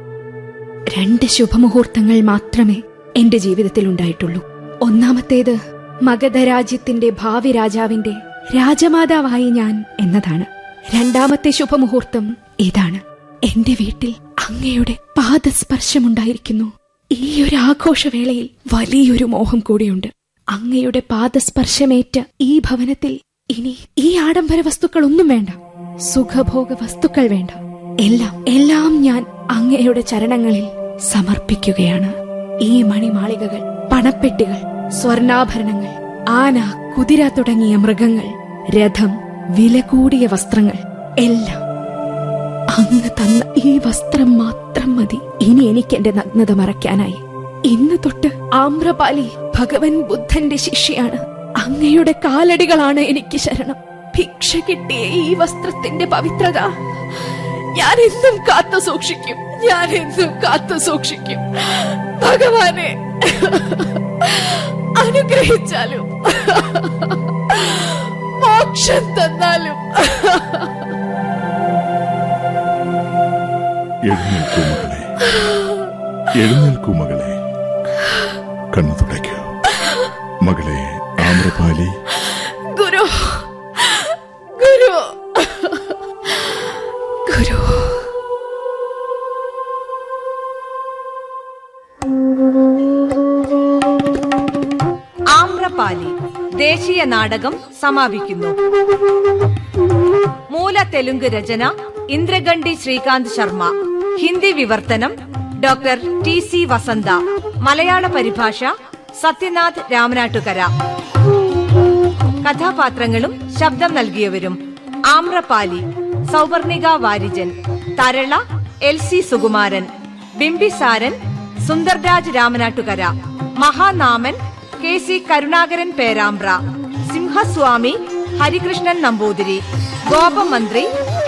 രണ്ട് ശുഭമുഹൂർത്തങ്ങൾ മാത്രമേ എന്റെ ജീവിതത്തിൽ ഉണ്ടായിട്ടുള്ളൂ. ഒന്നാമത്തേത് മഗധരാജ്യത്തിന്റെ ഭാവി രാജാവിന്റെ രാജമാതാവായി ഞാൻ എന്നതാണ്. രണ്ടാമത്തെ ശുഭമുഹൂർത്തം ഇതാണ്. എന്റെ വീട്ടിൽ അങ്ങയുടെ പാദസ്പർശമുണ്ടായിരിക്കുന്നു. ഈ ഒരു ആഘോഷവേളയിൽ വലിയൊരു മോഹം കൂടിയുണ്ട്. അങ്ങയുടെ പാദസ്പർശമേറ്റ ഈ ഭവനത്തിൽ ഇനി ഈ ആഡംബര വസ്തുക്കളൊന്നും വേണ്ട. സുഖഭോഗ വസ്തുക്കൾ വേണ്ട. എല്ലാം എല്ലാം ഞാൻ അങ്ങയുടെ ചരണങ്ങളിൽ സമർപ്പിക്കുകയാണ്. ഈ മണിമാളികകൾ പണപ്പെട്ടികൾ സ്വർണാഭരണങ്ങൾ ആന കുതിര തുടങ്ങിയ മൃഗങ്ങൾ രഥം വില കൂടിയ വസ്ത്രങ്ങൾ എല്ലാം അങ്ങ് തന്ന ഈ വസ്ത്രം മാത്രം മതി. ഇനി എനിക്ക് എന്റെ നഗ്നത മറയ്ക്കാനായി. ഇന്ന് തൊട്ട് ആമ്രപാലി ഭഗവൻ ബുദ്ധന്റെ ശിഷ്യയാണ്. അങ്ങയുടെ കാലടികളാണ് എനിക്ക് ശരണം. ഭിക്ഷ കിട്ടിയ ഈ വസ്ത്രത്തിന്റെ പവിത്രത. ഞാൻ എന്നും കാത്തു സൂക്ഷിക്കും. ഞാൻ എന്നും കാത്തു സൂക്ഷിക്കും. ഭഗവാനെ അനുഗ്രഹിച്ചാലും മോക്ഷം തന്നാലും. എഴുന്നേൽക്കൂ മകളെ. എഴുന്നേൽക്കൂ മകളെ. കണ്ണു തുടയ്ക്കൂ. മകളെ ആമ്രപാലി. ഗുരു ഗുരു ദേശീയ നാടകം സമാപിക്കുന്നു. മൂല തെലുങ്ക് രചന ഇന്ദ്രഗണ്ഡി ശ്രീകാന്ത് ശർമ്മ. ഹിന്ദി വിവർത്തനം ഡോക്ടർ ടി സി വസന്ത. മലയാള പരിഭാഷ സത്യനാഥ് രാമനാട്ടുകര. കഥാപാത്രങ്ങളും ശബ്ദം നൽകിയവരും Amrapali Souvarnika Varijan Tharala L C Sukumaran Bimbisaran Sundarraj Ramanattukara Mahanaman K C Karunakaran Perambra. Simhaswami Harikrishnan Namboothiri Gopamantri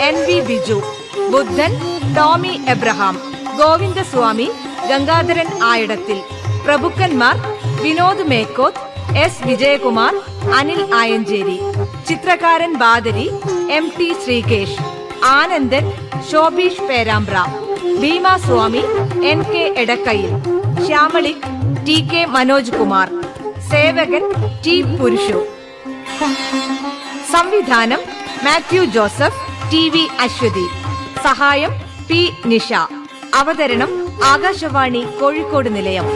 N V Biju Buddhan Tomy Abraham Govindaswami Gangadharan Ayidathil പ്രഭുക്കന്മാർ Vinod Mekkoth S Vijayakumar Anil Ayancheri ചിത്രകാരൻ Badari M T Sreekesh Anandan Shobheesh Perambra Bheemaswami N K Edakkayil Shyamali T K Manoj Kumar സേവകൻ T Purushu. സംവിധാനം Mathew Joseph T V Aswathy. സഹായം P Nisha. അവതരണം ആകാശവാണി കോഴിക്കോട് നിലയം.